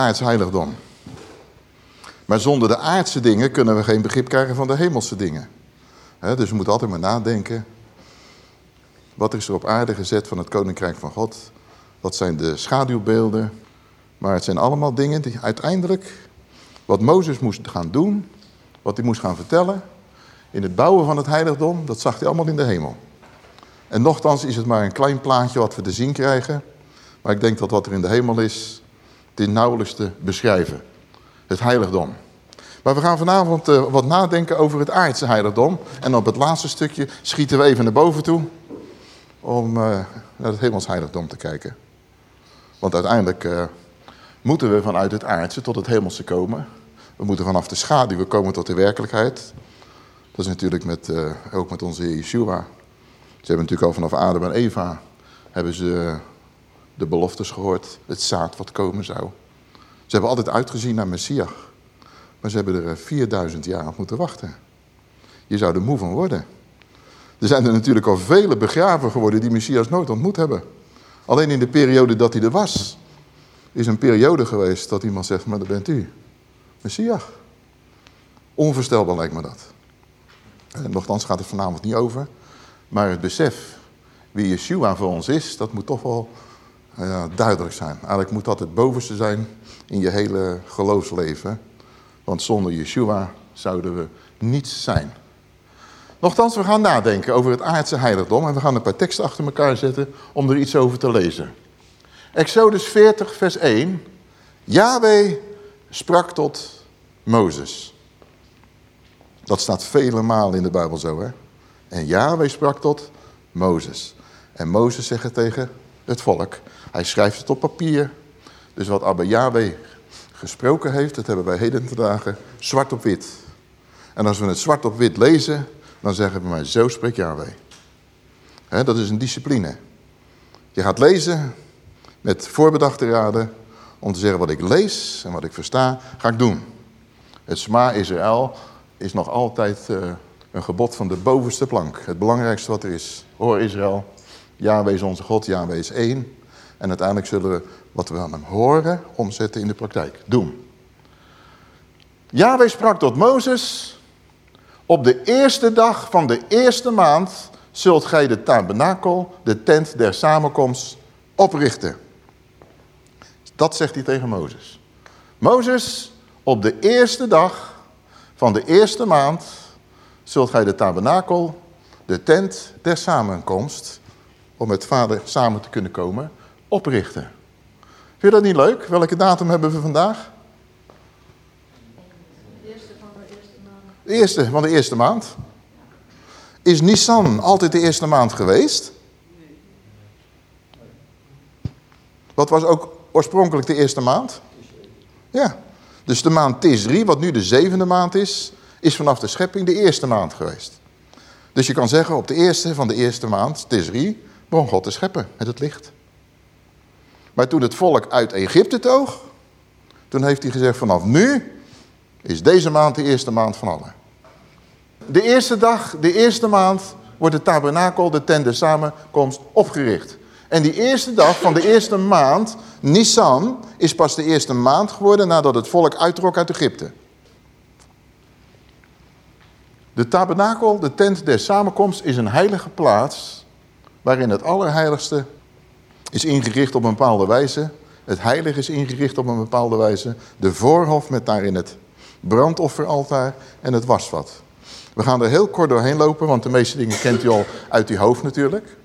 Aards heiligdom. Maar zonder de aardse dingen kunnen we geen begrip krijgen van de hemelse dingen. dus we moeten altijd maar nadenken. Wat is er op aarde gezet van het koninkrijk van God? Wat zijn de schaduwbeelden? Maar het zijn allemaal dingen die uiteindelijk... wat Mozes moest gaan doen, wat hij moest gaan vertellen... in het bouwen van het heiligdom, dat zag hij allemaal in de hemel. En nochtans is het maar een klein plaatje wat we te zien krijgen. Maar ik denk dat wat er in de hemel is, dit nauwelijks te beschrijven. Het heiligdom. Maar we gaan vanavond uh, wat nadenken over het aardse heiligdom. En op het laatste stukje schieten we even naar boven toe. Om uh, naar het hemels heiligdom te kijken. Want uiteindelijk uh, moeten we vanuit het aardse tot het hemelse komen. We moeten vanaf de schaduw komen tot de werkelijkheid. Dat is natuurlijk met, ook met onze Heer Yeshua. Ze hebben natuurlijk al vanaf Adam en Eva hebben ze de beloftes gehoord, het zaad wat komen zou. Ze hebben altijd uitgezien naar Messias. Maar ze hebben er 4000 jaar op moeten wachten. Je zou er moe van worden. Er zijn er natuurlijk al vele begraven geworden die Messias nooit ontmoet hebben. Alleen in de periode dat hij er was, is een periode geweest dat iemand zegt, maar dat bent u. Messias. Onvoorstelbaar lijkt me dat. En nogthans gaat het vanavond niet over. Maar het besef wie Yeshua voor ons is, dat moet toch wel ja, duidelijk zijn. Eigenlijk moet dat het bovenste zijn in je hele geloofsleven. Want zonder Yeshua zouden we niets zijn. Nochtans, we gaan nadenken over het aardse heiligdom. En we gaan een paar teksten achter elkaar zetten om er iets over te lezen. Exodus 40, vers 1. Yahweh sprak tot Mozes. Dat staat vele malen in de Bijbel zo, hè. En Yahweh sprak tot Mozes. En Mozes zegt het tegen het volk. Hij schrijft het op papier. Dus wat Abba Yahweh gesproken heeft, dat hebben wij heden te dagen zwart op wit. En als we het zwart op wit lezen, dan zeggen we maar zo spreekt Yahweh. Dat is een discipline. Je gaat lezen met voorbedachte raden om te zeggen wat ik lees en wat ik versta, ga ik doen. Het Sma Israël is nog altijd uh, een gebod van de bovenste plank. Het belangrijkste wat er is. Hoor Israël, Yahweh is onze God, Yahweh is één. En uiteindelijk zullen we wat we aan hem horen omzetten in de praktijk. Doen. Yahweh sprak tot Mozes. Op de eerste dag van de eerste maand zult gij de tabernakel, de tent der samenkomst, oprichten. Dat zegt hij tegen Mozes. Mozes, op de eerste dag van de eerste maand zult gij de tabernakel, de tent der samenkomst, om met vader samen te kunnen komen, oprichten. Vind je dat niet leuk? Welke datum hebben we vandaag? De eerste van de eerste maand. De eerste van de eerste maand. Is Nissan altijd de eerste maand geweest? Wat was ook oorspronkelijk de eerste maand? Ja. Dus de maand Tisri, wat nu de zevende maand is, is vanaf de schepping de eerste maand geweest. Dus je kan zeggen, op de eerste van de eerste maand, Tisri, begon God te scheppen met het licht. Maar toen het volk uit Egypte toog, toen heeft hij gezegd, vanaf nu is deze maand de eerste maand van alle. De eerste dag, de eerste maand, wordt de tabernakel, de tent samenkomst, opgericht. En die eerste dag van de eerste maand, Nisan, is pas de eerste maand geworden nadat het volk uittrok uit Egypte. De tabernakel, de tent der samenkomst, is een heilige plaats waarin het allerheiligste is ingericht op een bepaalde wijze. Het heilige is ingericht op een bepaalde wijze. De voorhof met daarin het brandofferaltaar en het wasvat. We gaan er heel kort doorheen lopen, want de meeste dingen kent u al uit uw hoofd natuurlijk.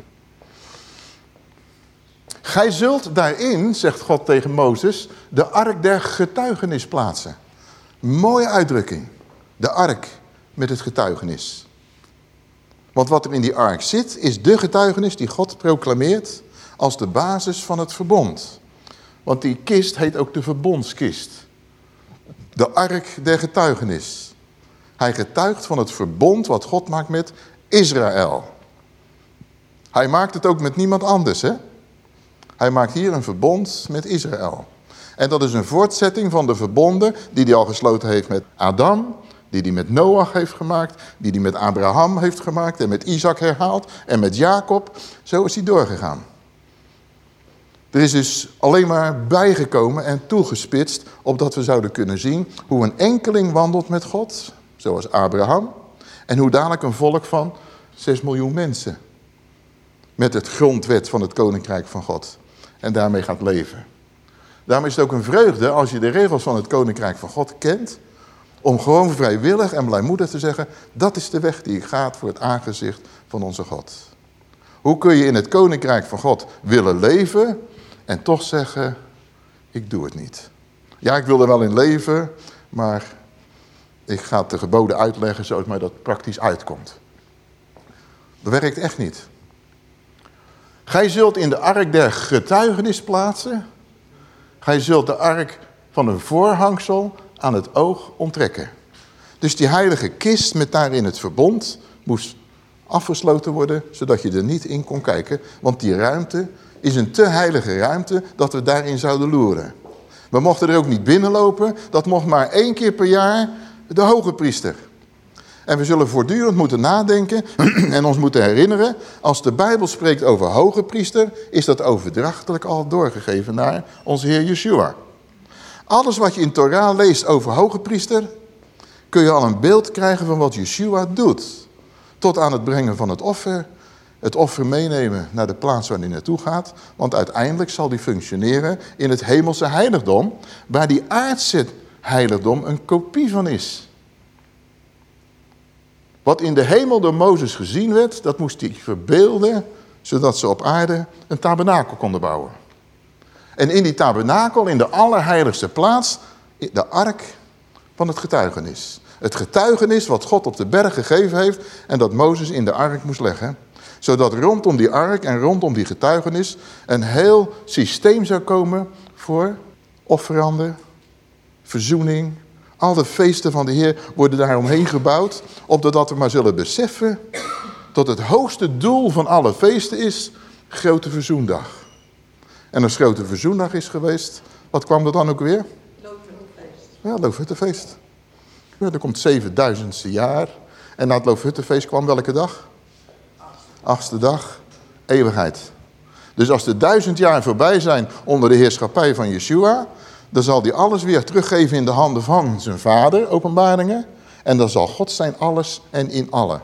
Gij zult daarin, zegt God tegen Mozes, de ark der getuigenis plaatsen. Mooie uitdrukking. De ark met het getuigenis. Want wat er in die ark zit, is de getuigenis die God proclameert als de basis van het verbond. Want die kist heet ook de verbondskist. De ark der getuigenis. Hij getuigt van het verbond wat God maakt met Israël. Hij maakt het ook met niemand anders, hè? Hij maakt hier een verbond met Israël. En dat is een voortzetting van de verbonden die hij al gesloten heeft met Adam, die hij met Noach heeft gemaakt, die hij met Abraham heeft gemaakt en met Isaac herhaald en met Jacob. Zo is hij doorgegaan. Er is dus alleen maar bijgekomen en toegespitst... opdat we zouden kunnen zien hoe een enkeling wandelt met God... zoals Abraham... en hoe dadelijk een volk van 6 miljoen mensen... met het grondwet van het Koninkrijk van God... en daarmee gaat leven. Daarom is het ook een vreugde als je de regels van het Koninkrijk van God kent... om gewoon vrijwillig en blijmoedig te zeggen... dat is de weg die ik ga voor het aangezicht van onze God. Hoe kun je in het Koninkrijk van God willen leven en toch zeggen, ik doe het niet. Ja, ik wil er wel in leven, maar ik ga de geboden uitleggen zoals mij dat praktisch uitkomt. Dat werkt echt niet. Gij zult in de ark der getuigenis plaatsen. Gij zult de ark van een voorhangsel aan het oog onttrekken. Dus die heilige kist met daarin het verbond moest afgesloten worden, zodat je er niet in kon kijken. Want die ruimte is een te heilige ruimte dat we daarin zouden loeren. We mochten er ook niet binnenlopen. Dat mocht maar één keer per jaar de hoge priester. En we zullen voortdurend moeten nadenken en ons moeten herinneren... als de Bijbel spreekt over hoge priester... is dat overdrachtelijk al doorgegeven naar onze Heer Yeshua. Alles wat je in Torah leest over hoge priester... kun je al een beeld krijgen van wat Yeshua doet. Tot aan het brengen van het offer het offer meenemen naar de plaats waar hij naartoe gaat. Want uiteindelijk zal die functioneren in het hemelse heiligdom, waar die aardse heiligdom een kopie van is. Wat in de hemel door Mozes gezien werd, dat moest hij verbeelden, zodat ze op aarde een tabernakel konden bouwen. En in die tabernakel, in de allerheiligste plaats, de ark van het getuigenis. Het getuigenis wat God op de berg gegeven heeft en dat Mozes in de ark moest leggen zodat rondom die ark en rondom die getuigenis een heel systeem zou komen voor offeranden, verzoening. Al de feesten van de Heer worden daaromheen gebouwd, opdat we maar zullen beseffen dat het hoogste doel van alle feesten is grote verzoendag. En als grote verzoendag is geweest, wat kwam er dan ook weer? Loofhuttenfeest. Ja, Loofhuttenfeest. Ja, er komt 7000ste jaar. En na het Loofhuttenfeest kwam welke dag? Achtste dag, eeuwigheid. Dus als de duizend jaar voorbij zijn onder de heerschappij van Yeshua... dan zal hij alles weer teruggeven in de handen van zijn vader, openbaringen. En dan zal God zijn alles en in alle.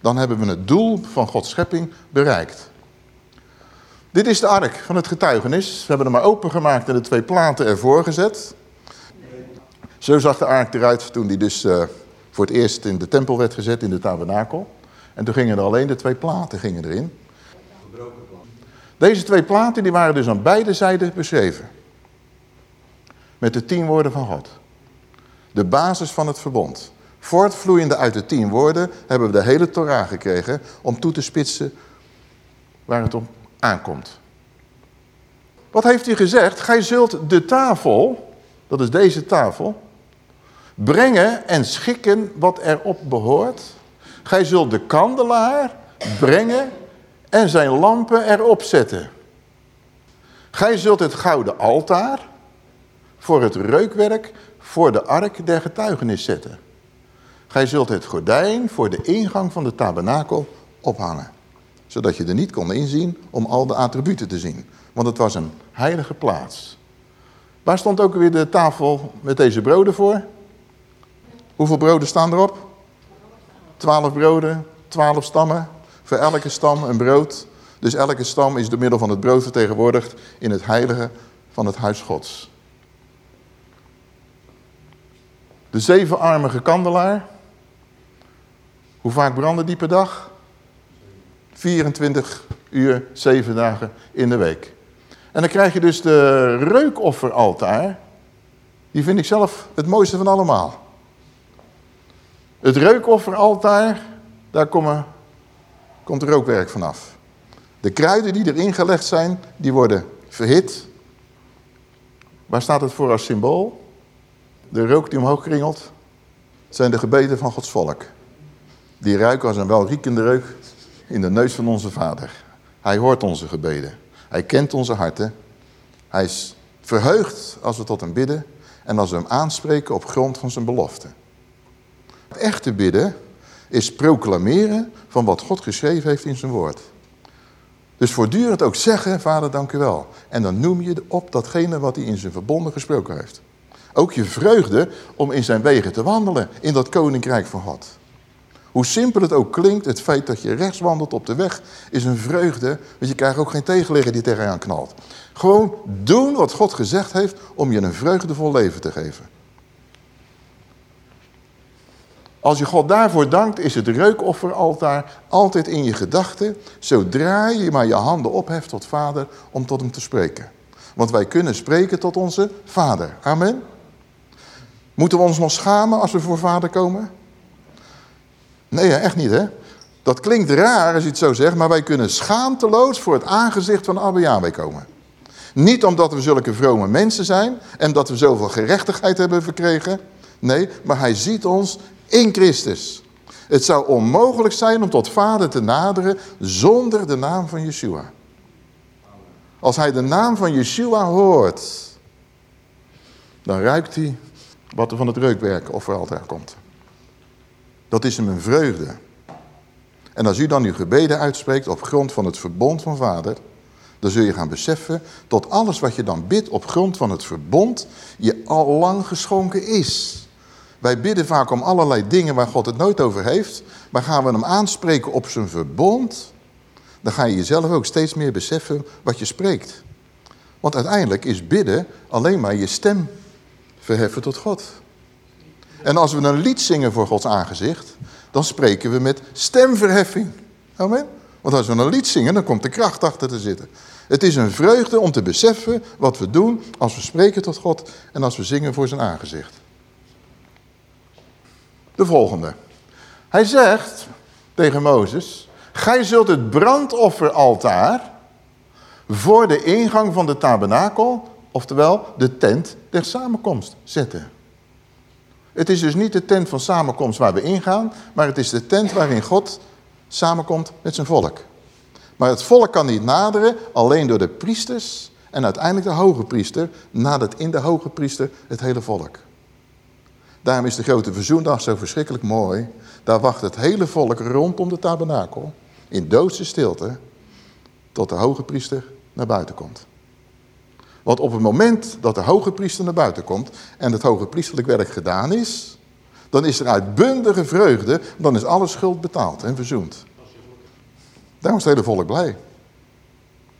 Dan hebben we het doel van Gods schepping bereikt. Dit is de ark van het getuigenis. We hebben hem maar opengemaakt en de twee platen ervoor gezet. Zo zag de ark eruit toen die dus uh, voor het eerst in de tempel werd gezet, in de tabernakel. En toen gingen er alleen de twee platen gingen erin. Deze twee platen die waren dus aan beide zijden beschreven. Met de tien woorden van God. De basis van het verbond. Voortvloeiende uit de tien woorden hebben we de hele Torah gekregen om toe te spitsen waar het om aankomt. Wat heeft hij gezegd? Gij zult de tafel, dat is deze tafel, brengen en schikken wat erop behoort Gij zult de kandelaar brengen en zijn lampen erop zetten. Gij zult het gouden altaar voor het reukwerk voor de ark der getuigenis zetten. Gij zult het gordijn voor de ingang van de tabernakel ophangen. Zodat je er niet kon inzien om al de attributen te zien. Want het was een heilige plaats. Waar stond ook weer de tafel met deze broden voor? Hoeveel broden staan erop? Twaalf broden, twaalf stammen. Voor elke stam een brood. Dus elke stam is door middel van het brood vertegenwoordigd in het heilige van het huis gods. De zevenarmige kandelaar. Hoe vaak brandde die per dag? 24 uur, 7 dagen in de week. En dan krijg je dus de reukofferaltaar. Die vind ik zelf het mooiste van allemaal. Het reukofferaltaar, daar komen, komt rookwerk vanaf. De kruiden die erin gelegd zijn, die worden verhit. Waar staat het voor als symbool? De rook die omhoog kringelt, zijn de gebeden van Gods volk. Die ruiken als een welriekende reuk in de neus van onze Vader. Hij hoort onze gebeden. Hij kent onze harten. Hij is verheugd als we tot hem bidden en als we hem aanspreken op grond van zijn belofte. Echte bidden is proclameren van wat God geschreven heeft in zijn woord. Dus voortdurend ook zeggen, vader dank u wel. En dan noem je op datgene wat hij in zijn verbonden gesproken heeft. Ook je vreugde om in zijn wegen te wandelen in dat koninkrijk van God. Hoe simpel het ook klinkt, het feit dat je rechts wandelt op de weg is een vreugde. Want je krijgt ook geen tegenligger die tegen je aan knalt. Gewoon doen wat God gezegd heeft om je een vreugdevol leven te geven. Als je God daarvoor dankt, is het reukofferaltaar altijd in je gedachten. Zodra je maar je handen opheft tot vader om tot hem te spreken. Want wij kunnen spreken tot onze vader. Amen. Moeten we ons nog schamen als we voor vader komen? Nee, echt niet hè. Dat klinkt raar als je het zo zegt, maar wij kunnen schaamteloos voor het aangezicht van Abba Yahweh komen. Niet omdat we zulke vrome mensen zijn en dat we zoveel gerechtigheid hebben verkregen. Nee, maar hij ziet ons in Christus. Het zou onmogelijk zijn om tot vader te naderen zonder de naam van Yeshua. Als hij de naam van Yeshua hoort, dan ruikt hij wat er van het reukwerk of altijd komt. Dat is hem een vreugde. En als u dan uw gebeden uitspreekt op grond van het verbond van vader, dan zul je gaan beseffen dat alles wat je dan bidt op grond van het verbond je al lang geschonken is. Wij bidden vaak om allerlei dingen waar God het nooit over heeft. Maar gaan we hem aanspreken op zijn verbond, dan ga je jezelf ook steeds meer beseffen wat je spreekt. Want uiteindelijk is bidden alleen maar je stem verheffen tot God. En als we een lied zingen voor Gods aangezicht, dan spreken we met stemverheffing. Amen. Want als we een lied zingen, dan komt de kracht achter te zitten. Het is een vreugde om te beseffen wat we doen als we spreken tot God en als we zingen voor zijn aangezicht. De volgende. Hij zegt tegen Mozes, gij zult het brandofferaltaar voor de ingang van de tabernakel, oftewel de tent der samenkomst, zetten. Het is dus niet de tent van samenkomst waar we ingaan, maar het is de tent waarin God samenkomt met zijn volk. Maar het volk kan niet naderen, alleen door de priesters en uiteindelijk de hoge priester, nadert in de hoge priester het hele volk. Daarom is de grote verzoendag zo verschrikkelijk mooi. Daar wacht het hele volk rondom de tabernakel in doodse stilte tot de hoge priester naar buiten komt. Want op het moment dat de hoge priester naar buiten komt en het hoge priesterlijk werk gedaan is, dan is er uitbundige vreugde, dan is alle schuld betaald en verzoend. Daarom is het hele volk blij.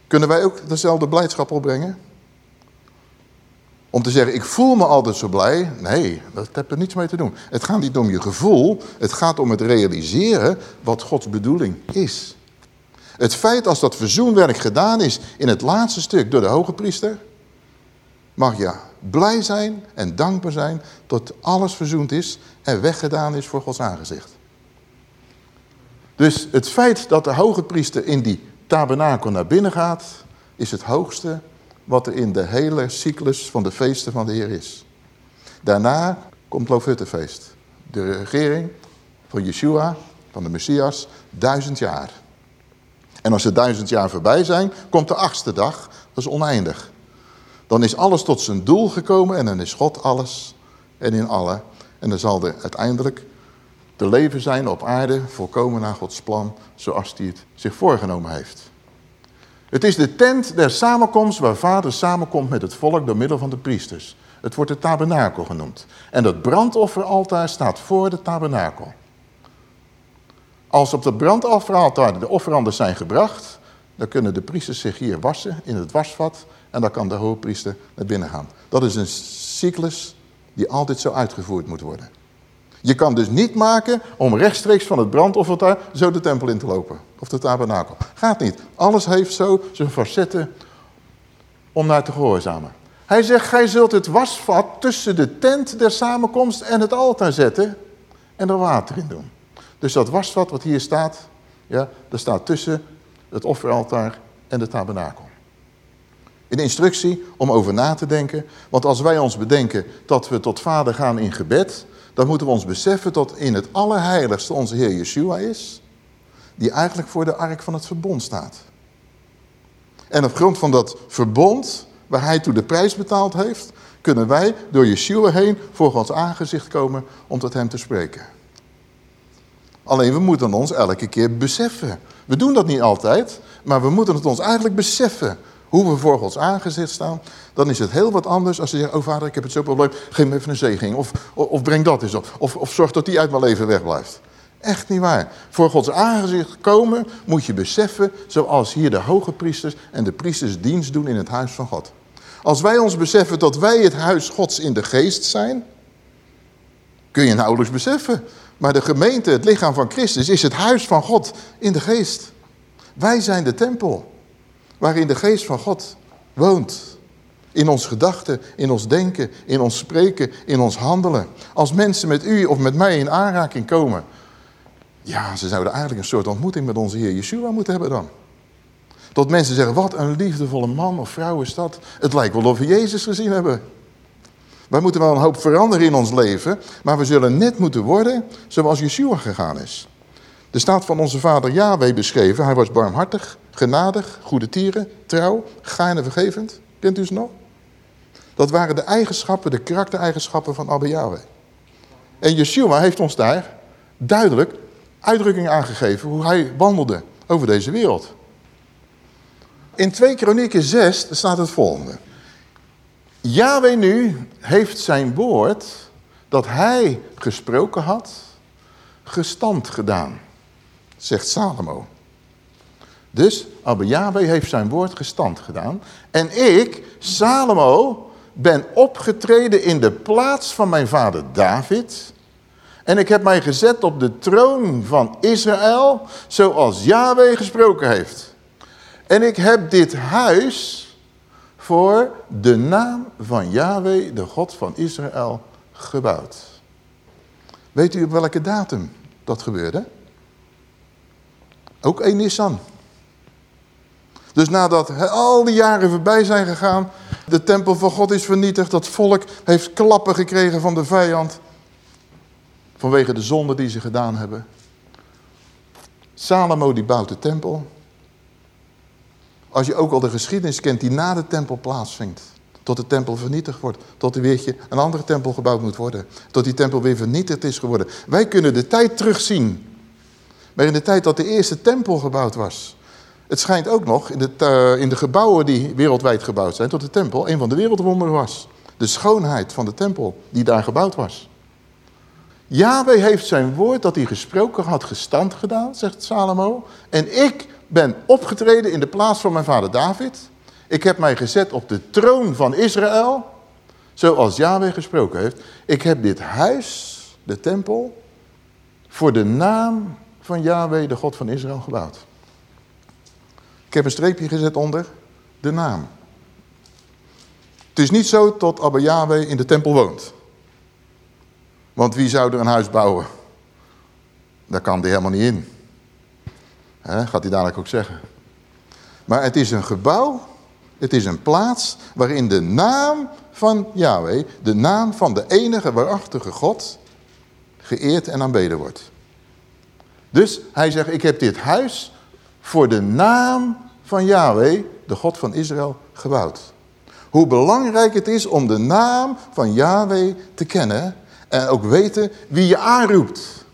Kunnen wij ook dezelfde blijdschap opbrengen? Om te zeggen, ik voel me altijd zo blij. Nee, dat heeft er niets mee te doen. Het gaat niet om je gevoel. Het gaat om het realiseren wat Gods bedoeling is. Het feit als dat verzoenwerk gedaan is in het laatste stuk door de hoge priester mag je blij zijn en dankbaar zijn tot alles verzoend is en weggedaan is voor Gods aangezicht. Dus het feit dat de hoge priester in die tabernakel naar binnen gaat, is het hoogste wat er in de hele cyclus van de feesten van de Heer is. Daarna komt Loofhuttenfeest. De regering van Yeshua, van de Messias, duizend jaar. En als de duizend jaar voorbij zijn, komt de achtste dag, dat is oneindig. Dan is alles tot zijn doel gekomen en dan is God alles en in alle. En dan zal er uiteindelijk te leven zijn op aarde, volkomen naar Gods plan, zoals hij het zich voorgenomen heeft. Het is de tent der samenkomst waar vader samenkomt met het volk door middel van de priesters. Het wordt de tabernakel genoemd. En dat brandofferaltaar staat voor de tabernakel. Als op het brandofferaltaar de offeranden zijn gebracht, dan kunnen de priesters zich hier wassen in het wasvat en dan kan de hoogpriester naar binnen gaan. Dat is een cyclus die altijd zo uitgevoerd moet worden. Je kan dus niet maken om rechtstreeks van het brandoffertaar zo de tempel in te lopen. Of de tabernakel. Gaat niet. Alles heeft zo zijn facetten om naar te gehoorzamen. Hij zegt, gij zult het wasvat tussen de tent der samenkomst en het altaar zetten en er water in doen. Dus dat wasvat wat hier staat, ja, dat staat tussen het offeraltaar en de tabernakel. Een instructie om over na te denken. Want als wij ons bedenken dat we tot vader gaan in gebed... dan moeten we ons beseffen dat in het allerheiligste onze Heer Yeshua is... die eigenlijk voor de ark van het verbond staat. En op grond van dat verbond, waar hij toe de prijs betaald heeft... kunnen wij door Yeshua heen voor Gods aangezicht komen om tot hem te spreken. Alleen we moeten ons elke keer beseffen. We doen dat niet altijd, maar we moeten het ons eigenlijk beseffen. Hoe we voor Gods aangezicht staan. Dan is het heel wat anders als je zegt, oh vader ik heb het zo probleem. Geef me even een zeging. Of, of, of breng dat eens op. Of, of zorg dat die uit mijn leven wegblijft. Echt niet waar. Voor Gods aangezicht komen moet je beseffen, zoals hier de hoge priesters en de priesters dienst doen in het huis van God. Als wij ons beseffen dat wij het huis Gods in de geest zijn, kun je nauwelijks beseffen. Maar de gemeente, het lichaam van Christus, is het huis van God in de geest. Wij zijn de tempel waarin de geest van God woont. In ons gedachten, in ons denken, in ons spreken, in ons handelen. Als mensen met u of met mij in aanraking komen ja, ze zouden eigenlijk een soort ontmoeting met onze Heer Yeshua moeten hebben dan. Tot mensen zeggen, wat een liefdevolle man of vrouw is dat. Het lijkt wel of we Jezus gezien hebben. Wij moeten wel een hoop veranderen in ons leven, maar we zullen net moeten worden zoals Yeshua gegaan is. Er staat van onze vader Yahweh beschreven, hij was barmhartig, genadig, goede tieren, trouw, gaarne vergevend. Kent u ze nog? Dat waren de eigenschappen, de karaktereigenschappen van Abba Yahweh. En Yeshua heeft ons daar duidelijk uitdrukking aangegeven hoe hij wandelde over deze wereld. In 2 Kronieken 6 staat het volgende. Yahweh nu heeft zijn woord dat hij gesproken had, gestand gedaan, zegt Salomo. Dus Abba Yahweh heeft zijn woord gestand gedaan. En ik, Salomo, ben opgetreden in de plaats van mijn vader David en ik heb mij gezet op de troon van Israël, zoals Yahweh gesproken heeft. En ik heb dit huis voor de naam van Yahweh, de God van Israël, gebouwd. Weet u op welke datum dat gebeurde? Ook 1 Nissan. Dus nadat al die jaren voorbij zijn gegaan, de tempel van God is vernietigd, dat volk heeft klappen gekregen van de vijand. Vanwege de zonde die ze gedaan hebben. Salomo die bouwt de tempel. Als je ook al de geschiedenis kent die na de tempel plaatsvindt. Tot de tempel vernietigd wordt. Tot er weer een andere tempel gebouwd moet worden. Tot die tempel weer vernietigd is geworden. Wij kunnen de tijd terugzien. Maar in de tijd dat de eerste tempel gebouwd was. Het schijnt ook nog in de, uh, in de gebouwen die wereldwijd gebouwd zijn. Tot de tempel een van de wereldwonderen was. De schoonheid van de tempel die daar gebouwd was. Yahweh heeft zijn woord dat hij gesproken had gestand gedaan, zegt Salomo. En ik ben opgetreden in de plaats van mijn vader David. Ik heb mij gezet op de troon van Israël, zoals Yahweh gesproken heeft. Ik heb dit huis, de tempel, voor de naam van Yahweh, de God van Israël, gebouwd. Ik heb een streepje gezet onder de naam. Het is niet zo tot Abba Yahweh in de tempel woont. Want wie zou er een huis bouwen? Daar kan hij helemaal niet in. gaat hij dadelijk ook zeggen. Maar het is een gebouw, het is een plaats waarin de naam van Yahweh, de naam van de enige waarachtige God, geëerd en aanbeden wordt. Dus hij zegt, ik heb dit huis voor de naam van Yahweh, de God van Israël, gebouwd. Hoe belangrijk het is om de naam van Yahweh te kennen en ook weten wie je aanroept.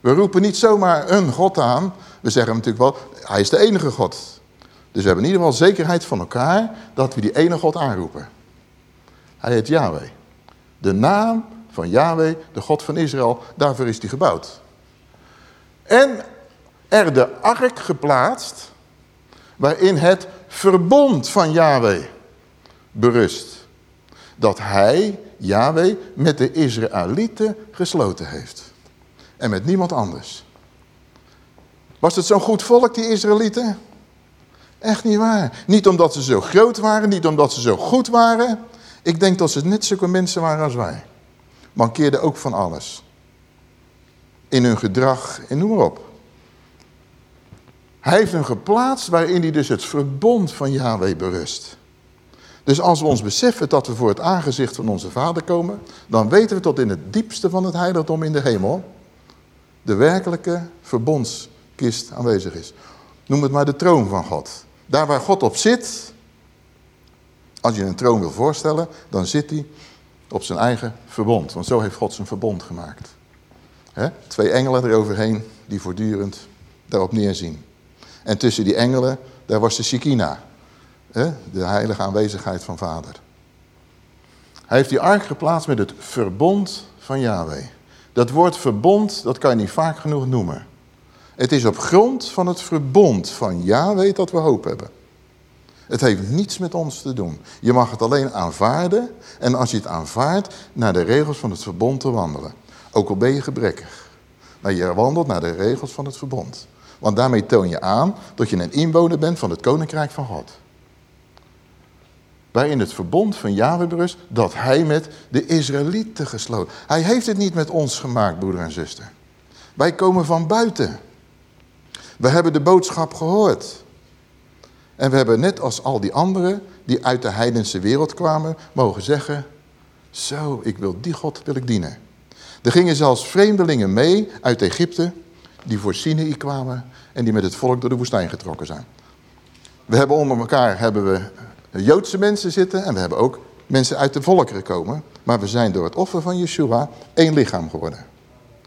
We roepen niet zomaar een God aan. We zeggen natuurlijk wel, hij is de enige God. Dus we hebben in ieder geval zekerheid van elkaar dat we die ene God aanroepen. Hij heet Yahweh. De naam van Yahweh, de God van Israël, daarvoor is hij gebouwd. En er de ark geplaatst waarin het verbond van Yahweh berust. Dat hij Yahweh met de Israëlieten gesloten heeft. En met niemand anders. Was het zo'n goed volk, die Israëlieten? Echt niet waar. Niet omdat ze zo groot waren, niet omdat ze zo goed waren. Ik denk dat ze net zulke mensen waren als wij. Mankeerden ook van alles. In hun gedrag en noem maar op. Hij heeft hem geplaatst waarin hij dus het verbond van Yahweh berust. Dus als we ons beseffen dat we voor het aangezicht van onze vader komen, dan weten we tot in het diepste van het heiligdom in de hemel de werkelijke verbondskist aanwezig is. Noem het maar de troon van God. Daar waar God op zit, als je een troon wil voorstellen, dan zit hij op zijn eigen verbond. Want zo heeft God zijn verbond gemaakt. Twee engelen eroverheen die voortdurend daarop neerzien. En tussen die engelen, daar was de Shekinah. De heilige aanwezigheid van vader. Hij heeft die ark geplaatst met het verbond van Yahweh. Dat woord verbond, dat kan je niet vaak genoeg noemen. Het is op grond van het verbond van Yahweh dat we hoop hebben. Het heeft niets met ons te doen. Je mag het alleen aanvaarden en als je het aanvaardt, naar de regels van het verbond te wandelen. Ook al ben je gebrekkig. Maar je wandelt naar de regels van het verbond. Want daarmee toon je aan dat je een inwoner bent van het koninkrijk van God. Waarin het verbond van Yahweh berust dat hij met de Israëlieten gesloten. Hij heeft het niet met ons gemaakt, broeder en zuster. Wij komen van buiten. We hebben de boodschap gehoord. En we hebben net als al die anderen die uit de heidense wereld kwamen, mogen zeggen, zo, ik wil die God wil ik dienen. Er gingen zelfs vreemdelingen mee uit Egypte, die voor Sinai kwamen en die met het volk door de woestijn getrokken zijn. We hebben onder elkaar hebben we Joodse mensen zitten en we hebben ook mensen uit de volkeren komen. Maar we zijn door het offer van Yeshua één lichaam geworden.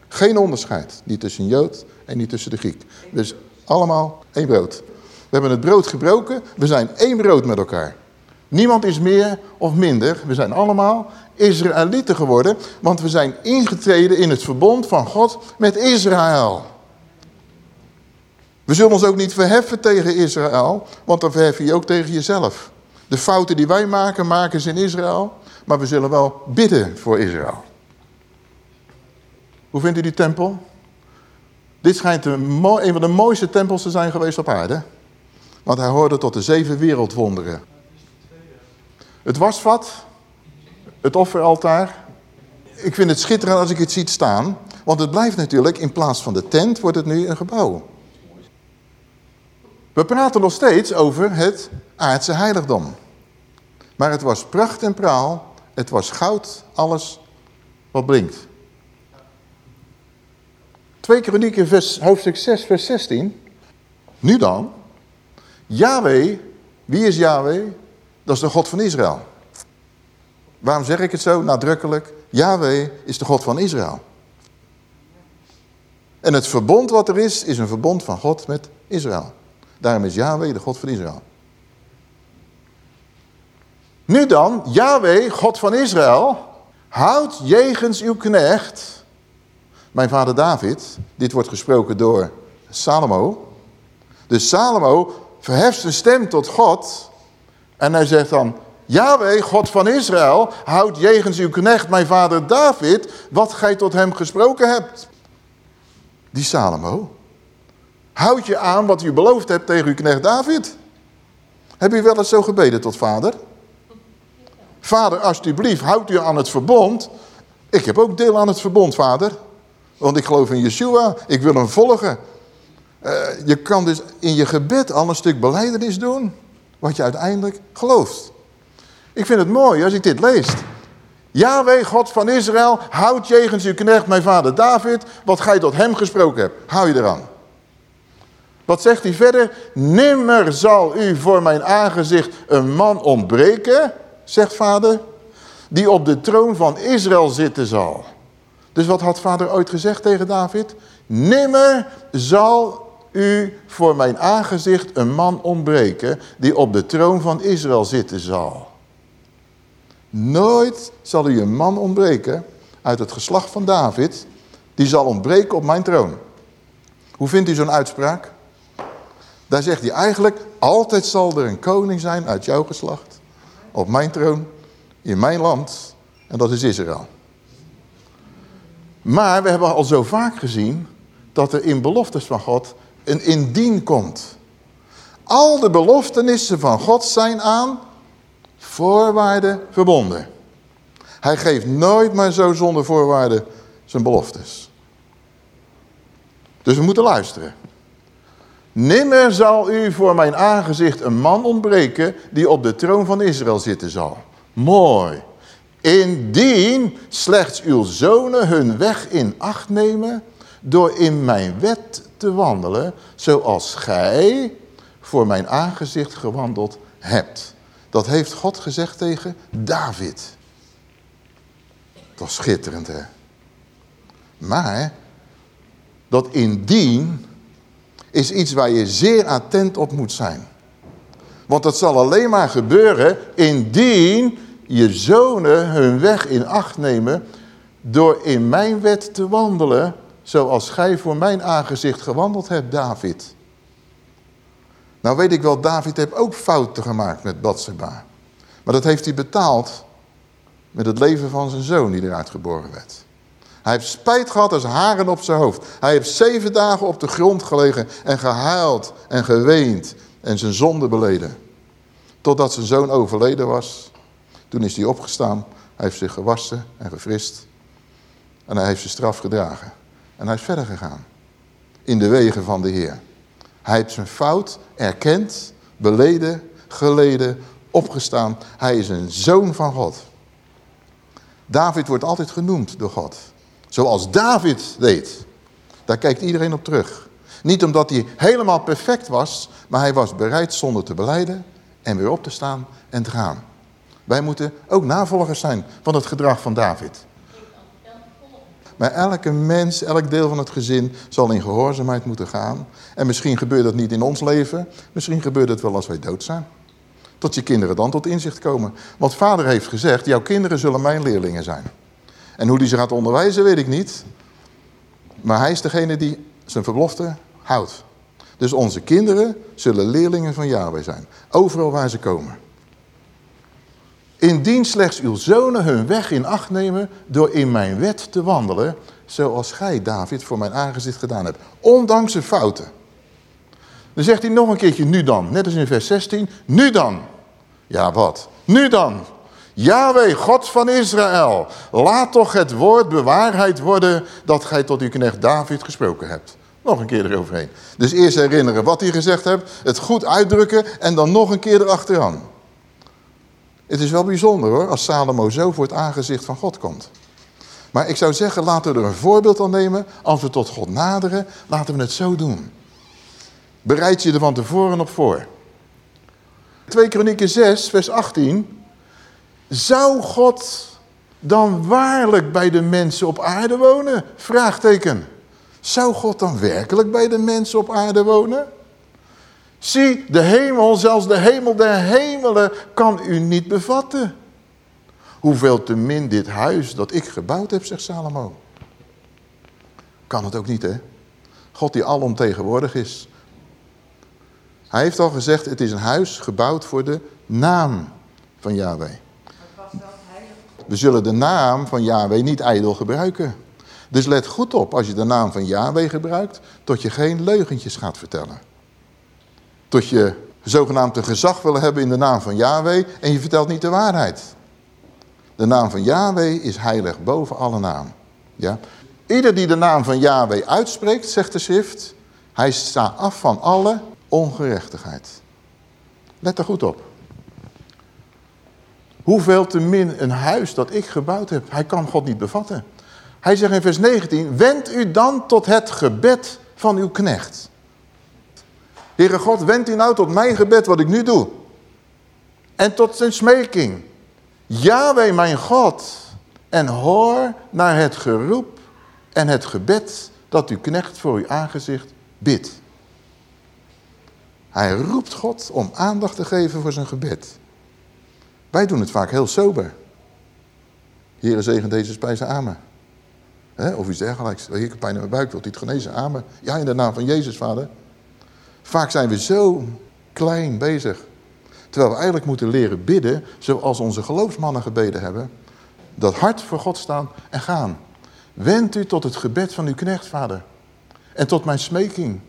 Geen onderscheid, niet tussen Jood en niet tussen de Griek. Dus allemaal één brood. We hebben het brood gebroken, we zijn één brood met elkaar. Niemand is meer of minder, we zijn allemaal Israëlieten geworden, want we zijn ingetreden in het verbond van God met Israël. We zullen ons ook niet verheffen tegen Israël, want dan verhef je ook tegen jezelf. De fouten die wij maken, maken ze in Israël, maar we zullen wel bidden voor Israël. Hoe vindt u die tempel? Dit schijnt een van de mooiste tempels te zijn geweest op aarde. Want hij hoorde tot de zeven wereldwonderen. Het wasvat, het offeraltaar. Ik vind het schitterend als ik het zie staan. Want het blijft natuurlijk, in plaats van de tent, wordt het nu een gebouw. We praten nog steeds over het aardse heiligdom. Maar het was pracht en praal, het was goud, alles wat blinkt. 2 Kronieken hoofdstuk 6 vers 16. Nu dan, Yahweh, wie is Yahweh? Dat is de God van Israël. Waarom zeg ik het zo nadrukkelijk? Yahweh is de God van Israël. En het verbond wat er is, is een verbond van God met Israël. Daarom is Yahweh de God van Israël. Nu dan, Yahweh, God van Israël, houdt jegens uw knecht, mijn vader David, dit wordt gesproken door Salomo. Dus Salomo verheft zijn stem tot God en hij zegt dan, Yahweh, God van Israël, houdt jegens uw knecht, mijn vader David, wat gij tot hem gesproken hebt. Die Salomo, houd je aan wat u beloofd hebt tegen uw knecht David. Heb u wel eens zo gebeden tot vader? Vader, alsjeblieft, houd u aan het verbond. Ik heb ook deel aan het verbond, vader. Want ik geloof in Yeshua, ik wil hem volgen. Uh, je kan dus in je gebed al een stuk beleidenis doen, wat je uiteindelijk gelooft. Ik vind het mooi als ik dit lees. Yahweh, God van Israël, houd jegens uw knecht, mijn vader David, wat gij tot hem gesproken hebt. Hou je eraan. Wat zegt hij verder? Nimmer zal u voor mijn aangezicht een man ontbreken, zegt vader, die op de troon van Israël zitten zal. Dus wat had vader ooit gezegd tegen David? Nimmer zal u voor mijn aangezicht een man ontbreken die op de troon van Israël zitten zal. Nooit zal u een man ontbreken uit het geslacht van David, die zal ontbreken op mijn troon. Hoe vindt u zo'n uitspraak? Daar zegt hij eigenlijk, altijd zal er een koning zijn uit jouw geslacht, op mijn troon, in mijn land, en dat is Israël. Maar we hebben al zo vaak gezien dat er in beloftes van God een indien komt. Al de beloftenissen van God zijn aan voorwaarden verbonden. Hij geeft nooit maar zo zonder voorwaarden zijn beloftes. Dus we moeten luisteren. Nimmer zal u voor mijn aangezicht een man ontbreken die op de troon van Israël zitten zal. Mooi. Indien slechts uw zonen hun weg in acht nemen door in mijn wet te wandelen, zoals gij voor mijn aangezicht gewandeld hebt. Dat heeft God gezegd tegen David. Dat is schitterend, hè? Maar dat indien is iets waar je zeer attent op moet zijn. Want dat zal alleen maar gebeuren indien je zonen hun weg in acht nemen door in mijn wet te wandelen zoals gij voor mijn aangezicht gewandeld hebt, David. Nou weet ik wel, David heeft ook fouten gemaakt met Bathseba. Maar dat heeft hij betaald met het leven van zijn zoon die eruit geboren werd. Hij heeft spijt gehad als haren op zijn hoofd. Hij heeft zeven dagen op de grond gelegen en gehuild en geweend en zijn zonde beleden. Totdat zijn zoon overleden was. Toen is hij opgestaan. Hij heeft zich gewassen en gefrist. En hij heeft zijn straf gedragen. En hij is verder gegaan. In de wegen van de Heer. Hij heeft zijn fout erkend, beleden, geleden, opgestaan. Hij is een zoon van God. David wordt altijd genoemd door God. Zoals David deed. Daar kijkt iedereen op terug. Niet omdat hij helemaal perfect was, maar hij was bereid zonder te beleiden en weer op te staan en te gaan. Wij moeten ook navolgers zijn van het gedrag van David. Maar elke mens, elk deel van het gezin zal in gehoorzaamheid moeten gaan. En misschien gebeurt dat niet in ons leven. Misschien gebeurt het wel als wij dood zijn. Tot je kinderen dan tot inzicht komen. Want vader heeft gezegd, jouw kinderen zullen mijn leerlingen zijn. En hoe die ze gaat onderwijzen, weet ik niet. Maar hij is degene die zijn verbelofte houdt. Dus onze kinderen zullen leerlingen van Yahweh zijn. Overal waar ze komen. Indien slechts uw zonen hun weg in acht nemen door in mijn wet te wandelen, zoals gij, David, voor mijn aangezicht gedaan hebt. Ondanks de fouten. Dan zegt hij nog een keertje, nu dan. Net als in vers 16, nu dan. Ja, wat? Nu dan. Yahweh, God van Israël, laat toch het woord bewaarheid worden dat gij tot uw knecht David gesproken hebt. Nog een keer eroverheen. Dus eerst herinneren wat hij gezegd hebt, het goed uitdrukken en dan nog een keer erachteraan. Het is wel bijzonder hoor, als Salomo zo voor het aangezicht van God komt. Maar ik zou zeggen, laten we er een voorbeeld aan nemen. Als we tot God naderen, laten we het zo doen. Bereid je er van tevoren op voor. 2 Kronieken 6, vers 18. Zou God dan waarlijk bij de mensen op aarde wonen? Vraagteken. Zou God dan werkelijk bij de mensen op aarde wonen? Zie, de hemel, zelfs de hemel der hemelen, kan u niet bevatten. Hoeveel te min dit huis dat ik gebouwd heb, zegt Salomo. Kan het ook niet, hè? God die alomtegenwoordig is. Hij heeft al gezegd, het is een huis gebouwd voor de naam van Yahweh. We zullen de naam van Yahweh niet ijdel gebruiken. Dus let goed op als je de naam van Yahweh gebruikt, tot je geen leugentjes gaat vertellen. Tot je zogenaamd een gezag willen hebben in de naam van Yahweh en je vertelt niet de waarheid. De naam van Yahweh is heilig boven alle naam. Ja? Ieder die de naam van Yahweh uitspreekt, zegt de schrift, hij staat af van alle ongerechtigheid. Let er goed op. Hoeveel te min een huis dat ik gebouwd heb. Hij kan God niet bevatten. Hij zegt in vers 19, wend u dan tot het gebed van uw knecht. Heere God, wend u nou tot mijn gebed wat ik nu doe. En tot zijn smeking. Yahweh mijn God. En hoor naar het geroep en het gebed dat uw knecht voor uw aangezicht bidt. Hij roept God om aandacht te geven voor zijn gebed. Wij doen het vaak heel sober. Heere zegen deze spijzen, amen. Of iets dergelijks. Ik heb pijn in mijn buik, wilt u genezen? Amen. Ja, in de naam van Jezus, vader. Vaak zijn we zo klein bezig. Terwijl we eigenlijk moeten leren bidden zoals onze geloofsmannen gebeden hebben. Dat hart voor God staan en gaan. Wend u tot het gebed van uw knecht, vader. En tot mijn smeking.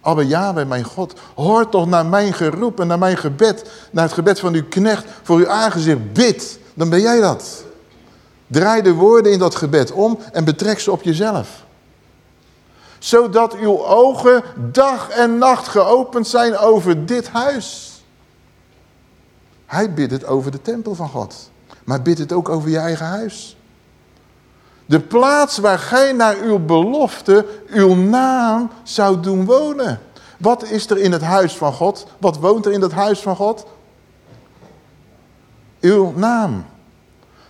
Abba Yahweh, mijn God, hoor toch naar mijn geroep en naar mijn gebed. Naar het gebed van uw knecht voor uw aangezicht. Bid, dan ben jij dat. Draai de woorden in dat gebed om en betrek ze op jezelf zodat uw ogen dag en nacht geopend zijn over dit huis. Hij bidt het over de tempel van God. Maar bidt het ook over je eigen huis. De plaats waar gij naar uw belofte uw naam zou doen wonen. Wat is er in het huis van God? Wat woont er in het huis van God? Uw naam.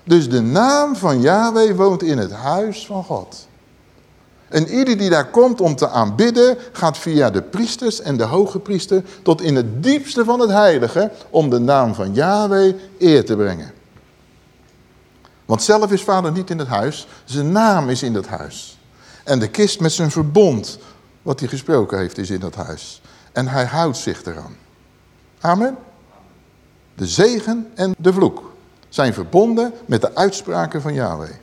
Dus de naam van Yahweh woont in het huis van God. En ieder die daar komt om te aanbidden, gaat via de priesters en de hoge priester tot in het diepste van het heilige om de naam van Yahweh eer te brengen. Want zelf is vader niet in het huis, zijn naam is in het huis. En de kist met zijn verbond, wat hij gesproken heeft, is in dat huis. En hij houdt zich eraan. Amen. De zegen en de vloek zijn verbonden met de uitspraken van Yahweh.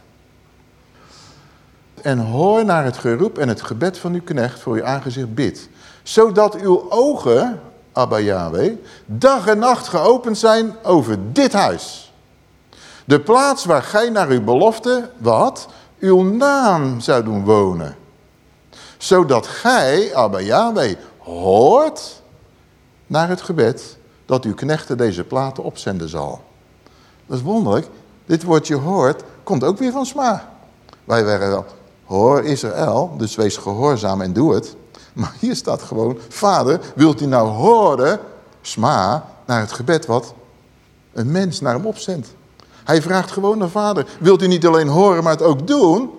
En hoor naar het geroep en het gebed van uw knecht voor uw aangezicht bid. Zodat uw ogen, Abba Yahweh, dag en nacht geopend zijn over dit huis. De plaats waar gij naar uw belofte, wat? Uw naam zou doen wonen. Zodat gij, Abba Yahweh, hoort naar het gebed dat uw knechten deze platen opzenden zal. Dat is wonderlijk. Dit woordje hoort komt ook weer van Sma. Wij waren wel, hoor Israël, dus wees gehoorzaam en doe het. Maar hier staat gewoon, vader, wilt u nou horen, Sma, naar het gebed wat een mens naar hem opzendt. Hij vraagt gewoon naar vader, wilt u niet alleen horen, maar het ook doen?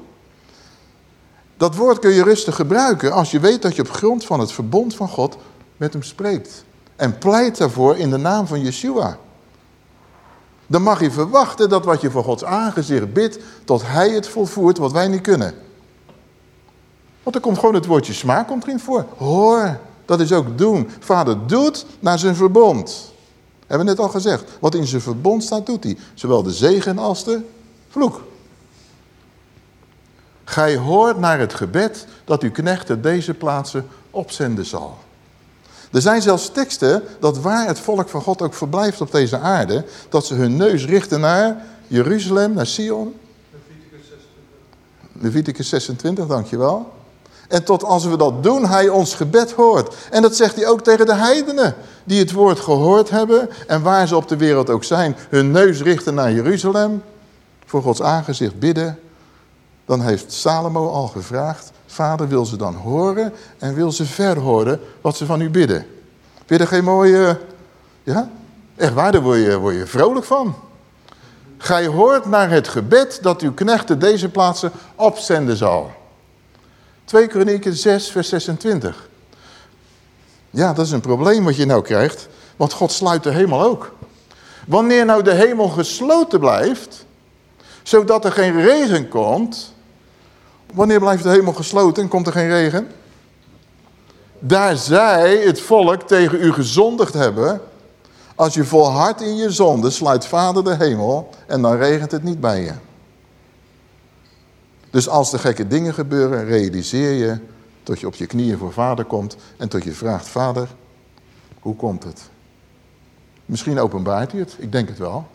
Dat woord kun je rustig gebruiken als je weet dat je op grond van het verbond van God met hem spreekt. En pleit daarvoor in de naam van Yeshua. Dan mag je verwachten dat wat je voor Gods aangezicht bidt, tot hij het volvoert wat wij niet kunnen. Want er komt gewoon het woordje smaak komt erin voor. Hoor, dat is ook doen. Vader doet naar zijn verbond. Hebben we net al gezegd. Wat in zijn verbond staat, doet hij. Zowel de zegen als de vloek. Gij hoort naar het gebed dat uw knechten deze plaatsen opzenden zal. Er zijn zelfs teksten dat waar het volk van God ook verblijft op deze aarde, dat ze hun neus richten naar Jeruzalem, naar Sion. Leviticus 26. Leviticus 26, dankjewel. En tot als we dat doen, hij ons gebed hoort. En dat zegt hij ook tegen de heidenen, die het woord gehoord hebben. En waar ze op de wereld ook zijn, hun neus richten naar Jeruzalem. Voor Gods aangezicht bidden. Dan heeft Salomo al gevraagd, vader wil ze dan horen en wil ze verhoren wat ze van u bidden. Vind je geen mooie, ja? Echt waar, daar word je, word je vrolijk van. Gij hoort naar het gebed dat uw knechten deze plaatsen opzenden zal. 2 Kronieken 6 vers 26. Ja, dat is een probleem wat je nou krijgt. Want God sluit de hemel ook. Wanneer nou de hemel gesloten blijft, zodat er geen regen komt, Wanneer blijft de hemel gesloten en komt er geen regen? Daar zij het volk tegen u gezondigd hebben. Als je volhardt in je zonde, sluit vader de hemel en dan regent het niet bij je. Dus als er gekke dingen gebeuren, realiseer je tot je op je knieën voor vader komt en tot je vraagt, vader, hoe komt het? Misschien openbaart hij het, ik denk het wel.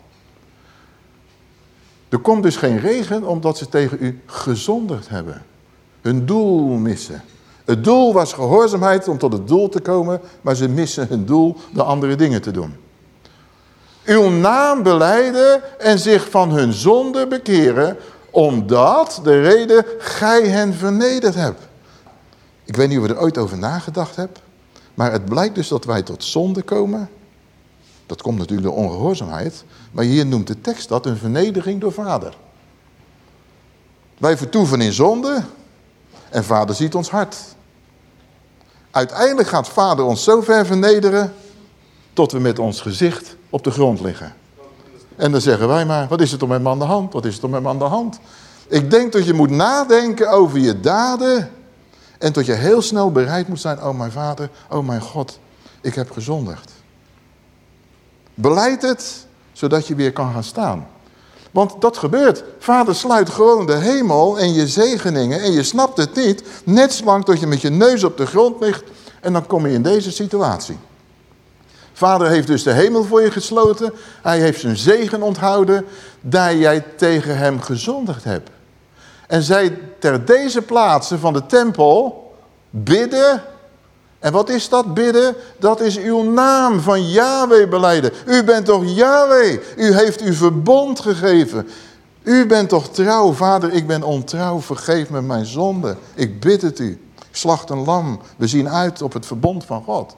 Er komt dus geen regen omdat ze tegen u gezondigd hebben. Hun doel missen. Het doel was gehoorzaamheid om tot het doel te komen, maar ze missen hun doel de andere dingen te doen. Uw naam beleiden en zich van hun zonde bekeren, omdat de reden gij hen vernederd hebt. Ik weet niet of je er ooit over nagedacht hebt, maar het blijkt dus dat wij tot zonde komen dat komt natuurlijk door ongehoorzaamheid. Maar hier noemt de tekst dat een vernedering door vader. Wij vertoeven in zonde en vader ziet ons hart. Uiteindelijk gaat vader ons zo ver vernederen tot we met ons gezicht op de grond liggen. En dan zeggen wij maar, wat is het om me aan de hand? Wat is het om me aan de hand? Ik denk dat je moet nadenken over je daden. En dat je heel snel bereid moet zijn, oh mijn vader, oh mijn God, ik heb gezondigd. Beleid het, zodat je weer kan gaan staan. Want dat gebeurt. Vader sluit gewoon de hemel en je zegeningen en je snapt het niet. Net zolang tot je met je neus op de grond ligt en dan kom je in deze situatie. Vader heeft dus de hemel voor je gesloten. Hij heeft zijn zegen onthouden, daar jij tegen hem gezondigd hebt. En zij ter deze plaatsen van de tempel bidden en wat is dat bidden? Dat is uw naam van Yahweh beleiden. U bent toch Yahweh? U heeft u verbond gegeven. U bent toch trouw, vader, ik ben ontrouw, vergeef me mijn zonde. Ik bid het u. Slacht een lam. We zien uit op het verbond van God.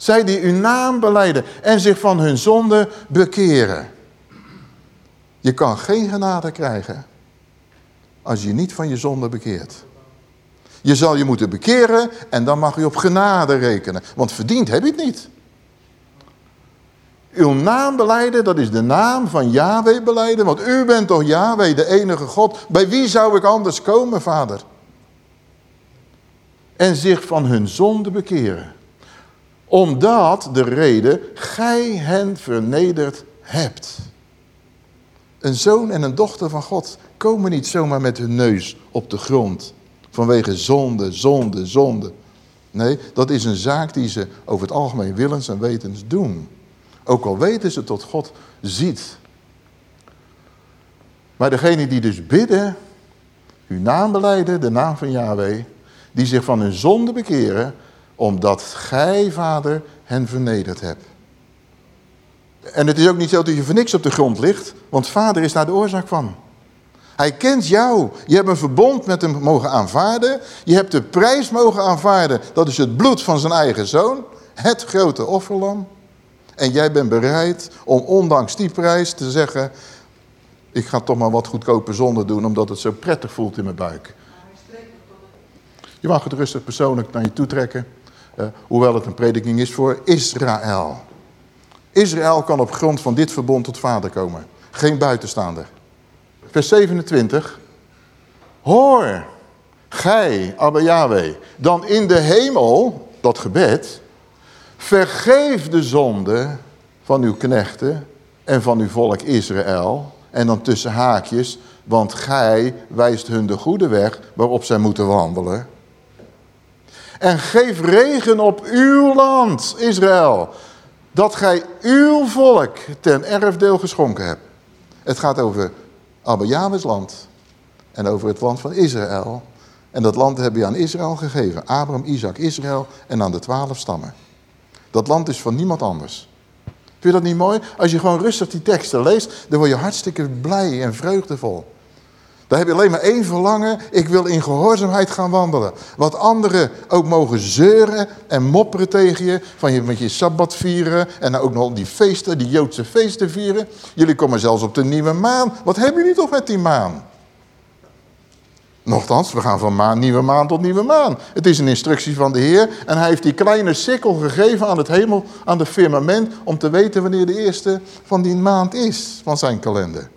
Zij die uw naam beleiden en zich van hun zonde bekeren. Je kan geen genade krijgen als je niet van je zonde bekeert. Je zal je moeten bekeren en dan mag je op genade rekenen. Want verdiend heb je het niet. Uw naam beleiden, dat is de naam van Yahweh beleiden. Want u bent toch Yahweh, de enige God. Bij wie zou ik anders komen, vader? En zich van hun zonde bekeren. Omdat de reden gij hen vernederd hebt. Een zoon en een dochter van God komen niet zomaar met hun neus op de grond. Vanwege zonde, zonde, zonde. Nee, dat is een zaak die ze over het algemeen willens en wetens doen. Ook al weten ze tot God ziet. Maar degene die dus bidden, uw naam beleiden, de naam van Yahweh, die zich van hun zonde bekeren, omdat gij, vader, hen vernederd hebt. En het is ook niet zo dat je voor niks op de grond ligt, want vader is daar de oorzaak van. Hij kent jou. Je hebt een verbond met hem mogen aanvaarden. Je hebt de prijs mogen aanvaarden. Dat is het bloed van zijn eigen zoon. Het grote offerlam. En jij bent bereid om ondanks die prijs te zeggen... ik ga toch maar wat goedkope zonde doen omdat het zo prettig voelt in mijn buik. Je mag het rustig persoonlijk naar je toe trekken. Uh, hoewel het een prediking is voor Israël. Israël kan op grond van dit verbond tot vader komen. Geen buitenstaander. Vers 27. Hoor, gij, Abba Yahweh, dan in de hemel, dat gebed, vergeef de zonde van uw knechten en van uw volk Israël. En dan tussen haakjes, want gij wijst hun de goede weg waarop zij moeten wandelen. En geef regen op uw land, Israël, dat gij uw volk ten erfdeel geschonken hebt. Het gaat over Abba land en over het land van Israël. En dat land heb je aan Israël gegeven. Abraham, Isaac, Israël en aan de twaalf stammen. Dat land is van niemand anders. Vind je dat niet mooi? Als je gewoon rustig die teksten leest, dan word je hartstikke blij en vreugdevol. Daar heb je alleen maar één verlangen. Ik wil in gehoorzaamheid gaan wandelen. Wat anderen ook mogen zeuren en mopperen tegen je. Van je met je Sabbat vieren. En ook nog die feesten, die Joodse feesten vieren. Jullie komen zelfs op de nieuwe maan. Wat hebben jullie toch met die maan? Nochtans, we gaan van maan, nieuwe maan tot nieuwe maan. Het is een instructie van de Heer. En hij heeft die kleine sikkel gegeven aan het hemel, aan de firmament. Om te weten wanneer de eerste van die maand is van zijn kalender.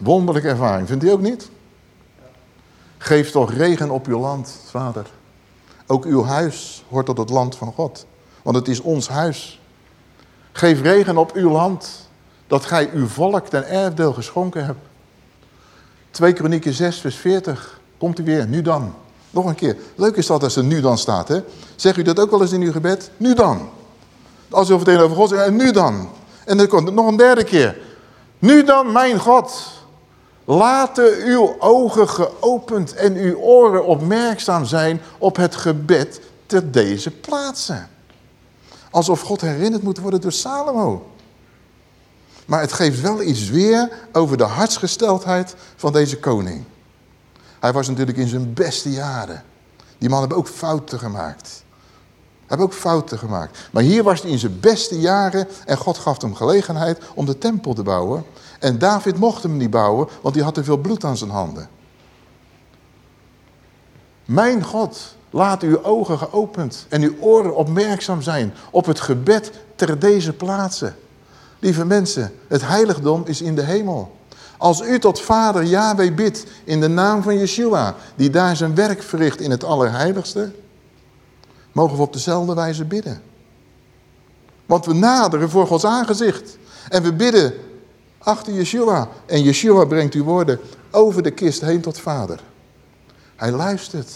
Wonderlijke ervaring, vindt u ook niet? Geef toch regen op uw land, vader. Ook uw huis hoort tot het land van God. Want het is ons huis. Geef regen op uw land, dat gij uw volk ten erfdeel geschonken hebt. 2 Kronieken 6 vers 40. Komt u weer, nu dan. Nog een keer. Leuk is dat als er nu dan staat. Hè? Zeg u dat ook wel eens in uw gebed? Nu dan. Alsof het tegenover God zegt, nu dan. En dan komt het nog een derde keer. Nu dan, mijn God. Laten uw ogen geopend en uw oren opmerkzaam zijn op het gebed ter deze plaatsen. Alsof God herinnerd moet worden door Salomo. Maar het geeft wel iets weer over de hartsgesteldheid van deze koning. Hij was natuurlijk in zijn beste jaren. Die man heeft ook fouten gemaakt. Heeft ook fouten gemaakt. Maar hier was hij in zijn beste jaren en God gaf hem gelegenheid om de tempel te bouwen. En David mocht hem niet bouwen, want hij had te veel bloed aan zijn handen. Mijn God, laat uw ogen geopend en uw oren opmerkzaam zijn op het gebed ter deze plaatsen. Lieve mensen, het heiligdom is in de hemel. Als u tot vader Yahweh bidt in de naam van Yeshua, die daar zijn werk verricht in het allerheiligste, mogen we op dezelfde wijze bidden. Want we naderen voor Gods aangezicht. En we bidden achter Yeshua. En Yeshua brengt uw woorden over de kist heen tot vader. Hij luistert.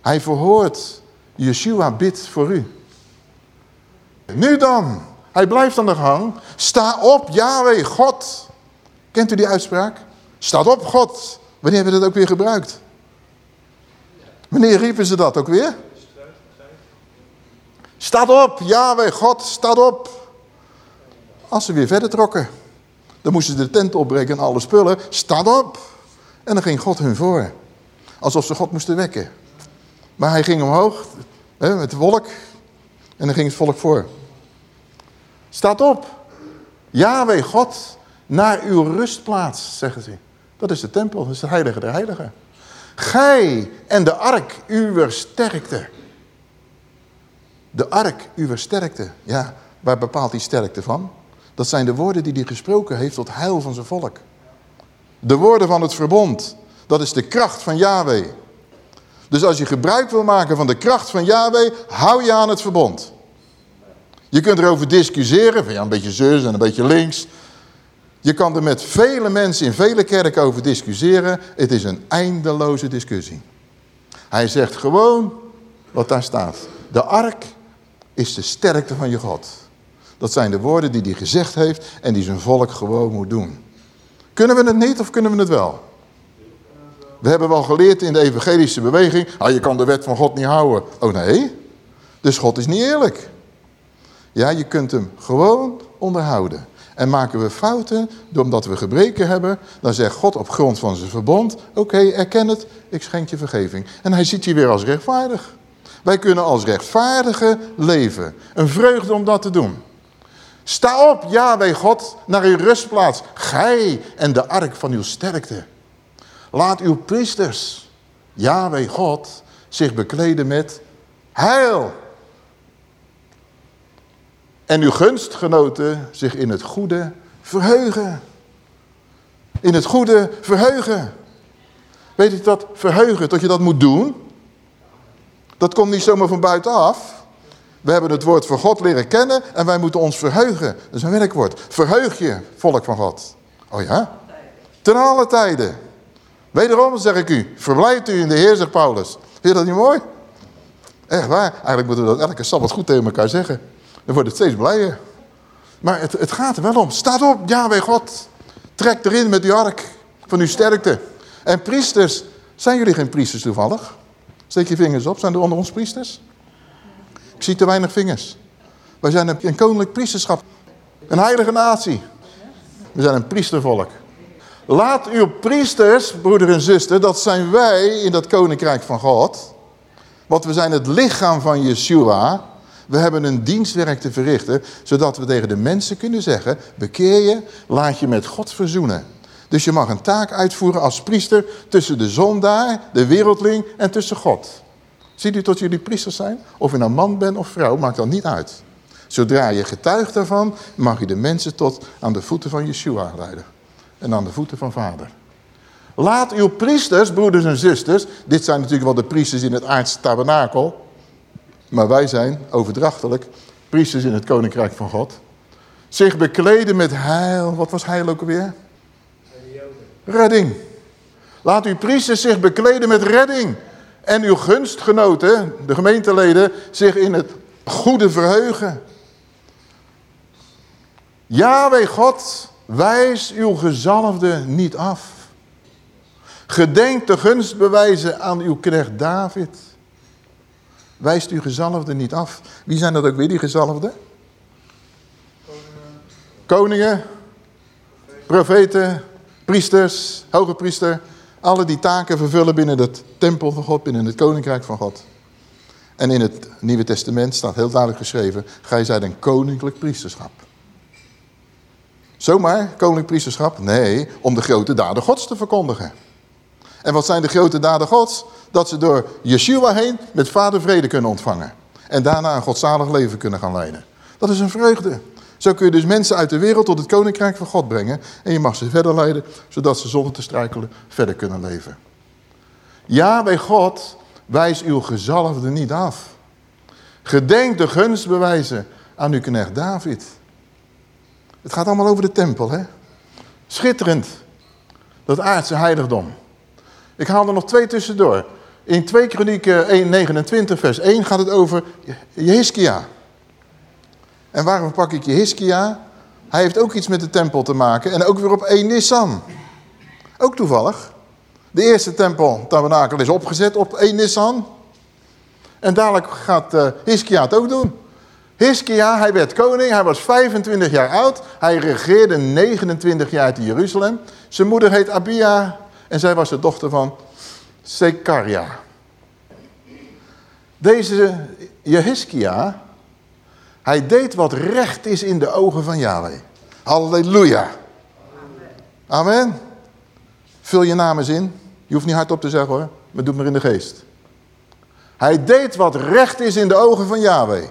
Hij verhoort. Yeshua bidt voor u. Nu dan. Hij blijft aan de gang. Sta op, Yahweh, God. Kent u die uitspraak? Staat op, God. Wanneer hebben we dat ook weer gebruikt? Wanneer riepen ze dat ook weer? Staat op, Yahweh, God, staat op. Als ze weer verder trokken. Dan moesten ze de tent opbreken en alle spullen. Staat op. En dan ging God hun voor. Alsof ze God moesten wekken. Maar hij ging omhoog hè, met de wolk. En dan ging het volk voor. Staat op. Yahweh God, naar uw rustplaats, zeggen ze. Dat is de tempel, dat is de heilige der heiligen. Gij en de ark uw sterkte. De ark uw sterkte. Ja, waar bepaalt die sterkte van? Dat zijn de woorden die hij gesproken heeft tot heil van zijn volk. De woorden van het verbond. Dat is de kracht van Yahweh. Dus als je gebruik wil maken van de kracht van Yahweh, hou je aan het verbond. Je kunt erover discussiëren, van ja, een beetje zus en een beetje links. Je kan er met vele mensen in vele kerken over discussiëren. Het is een eindeloze discussie. Hij zegt gewoon wat daar staat. De ark is de sterkte van je God. Dat zijn de woorden die hij gezegd heeft en die zijn volk gewoon moet doen. Kunnen we het niet of kunnen we het wel? We hebben wel geleerd in de evangelische beweging, ah, je kan de wet van God niet houden. Oh nee, dus God is niet eerlijk. Ja, je kunt hem gewoon onderhouden. En maken we fouten, omdat we gebreken hebben, dan zegt God op grond van zijn verbond, oké, erken het, ik schenk je vergeving. En hij ziet je weer als rechtvaardig. Wij kunnen als rechtvaardigen leven. Een vreugde om dat te doen. Sta op, Yahweh God, naar uw rustplaats. Gij en de ark van uw sterkte. Laat uw priesters, Yahweh God, zich bekleden met heil. En uw gunstgenoten zich in het goede verheugen. In het goede verheugen. Weet je dat verheugen, dat je dat moet doen? Dat komt niet zomaar van buitenaf. We hebben het woord van God leren kennen en wij moeten ons verheugen. Dat is een werkwoord. Verheug je, volk van God. Oh ja? Ten alle tijden. Wederom zeg ik u, verblijft u in de Heer, zegt Paulus. Vind je dat niet mooi? Echt waar. Eigenlijk moeten we dat elke sabbat goed tegen elkaar zeggen. Dan wordt het steeds blijer. Maar het, het gaat er wel om. Staat op, Yahweh God. Trek erin met die ark van uw sterkte. En priesters, zijn jullie geen priesters toevallig? Steek je vingers op, zijn er onder ons priesters? Ik zie te weinig vingers. Wij zijn een koninklijk priesterschap. Een heilige natie. We zijn een priestervolk. Laat uw priesters, broeder en zuster, dat zijn wij in dat koninkrijk van God. Want we zijn het lichaam van Yeshua. We hebben een dienstwerk te verrichten, zodat we tegen de mensen kunnen zeggen, bekeer je, laat je met God verzoenen. Dus je mag een taak uitvoeren als priester tussen de zondaar, de wereldling en tussen God. Ziet u tot jullie priesters zijn? Of je nou man bent of vrouw, maakt dat niet uit. Zodra je getuigt daarvan, mag je de mensen tot aan de voeten van Yeshua leiden. En aan de voeten van vader. Laat uw priesters, broeders en zusters, dit zijn natuurlijk wel de priesters in het aardse tabernakel. Maar wij zijn, overdrachtelijk, priesters in het koninkrijk van God. Zich bekleden met heil. Wat was heil ook alweer? Redding. Laat uw priesters zich bekleden met redding. En uw gunstgenoten, de gemeenteleden, zich in het goede verheugen. Yahweh God, wijs uw gezalfde niet af. Gedenk de gunst bewijzen aan uw knecht David. Wijst uw gezalfde niet af. Wie zijn dat ook weer, die gezalfde? Koningen, profeten, priesters, hoge priester. Alle die taken vervullen binnen het tempel van God, binnen het koninkrijk van God. En in het Nieuwe Testament staat heel duidelijk geschreven, gij zijt een koninklijk priesterschap. Zomaar, koninklijk priesterschap? Nee, om de grote daden gods te verkondigen. En wat zijn de grote daden gods? Dat ze door Yeshua heen met vader vrede kunnen ontvangen. En daarna een godzalig leven kunnen gaan leiden. Dat is een vreugde. Zo kun je dus mensen uit de wereld tot het koninkrijk van God brengen. En je mag ze verder leiden, zodat ze zonder te struikelen verder kunnen leven. Ja, bij God, wijs uw gezalfde niet af. Gedenk de gunst bewijzen aan uw knecht David. Het gaat allemaal over de tempel, hè? Schitterend. Dat aardse heiligdom. Ik haal er nog twee tussendoor. In 2 Kronieken 1, 29 vers 1 gaat het over Jehiskia. En waarom pak ik Jehiskia? Hij heeft ook iets met de tempel te maken. En ook weer op 1 Nissan. Ook toevallig. De eerste tempel, tabernakel, is opgezet op 1 Nissan. En dadelijk gaat uh, Hiskia het ook doen. Hiskia, hij werd koning, hij was 25 jaar oud. Hij regeerde 29 jaar in Jeruzalem. Zijn moeder heet Abia en zij was de dochter van Sekaria. Deze Jehiskia, hij deed wat recht is in de ogen van Yahweh. Halleluja. Amen. Vul je naam eens in. Je hoeft niet hardop te zeggen hoor. maar doe maar in de geest. Hij deed wat recht is in de ogen van Yahweh.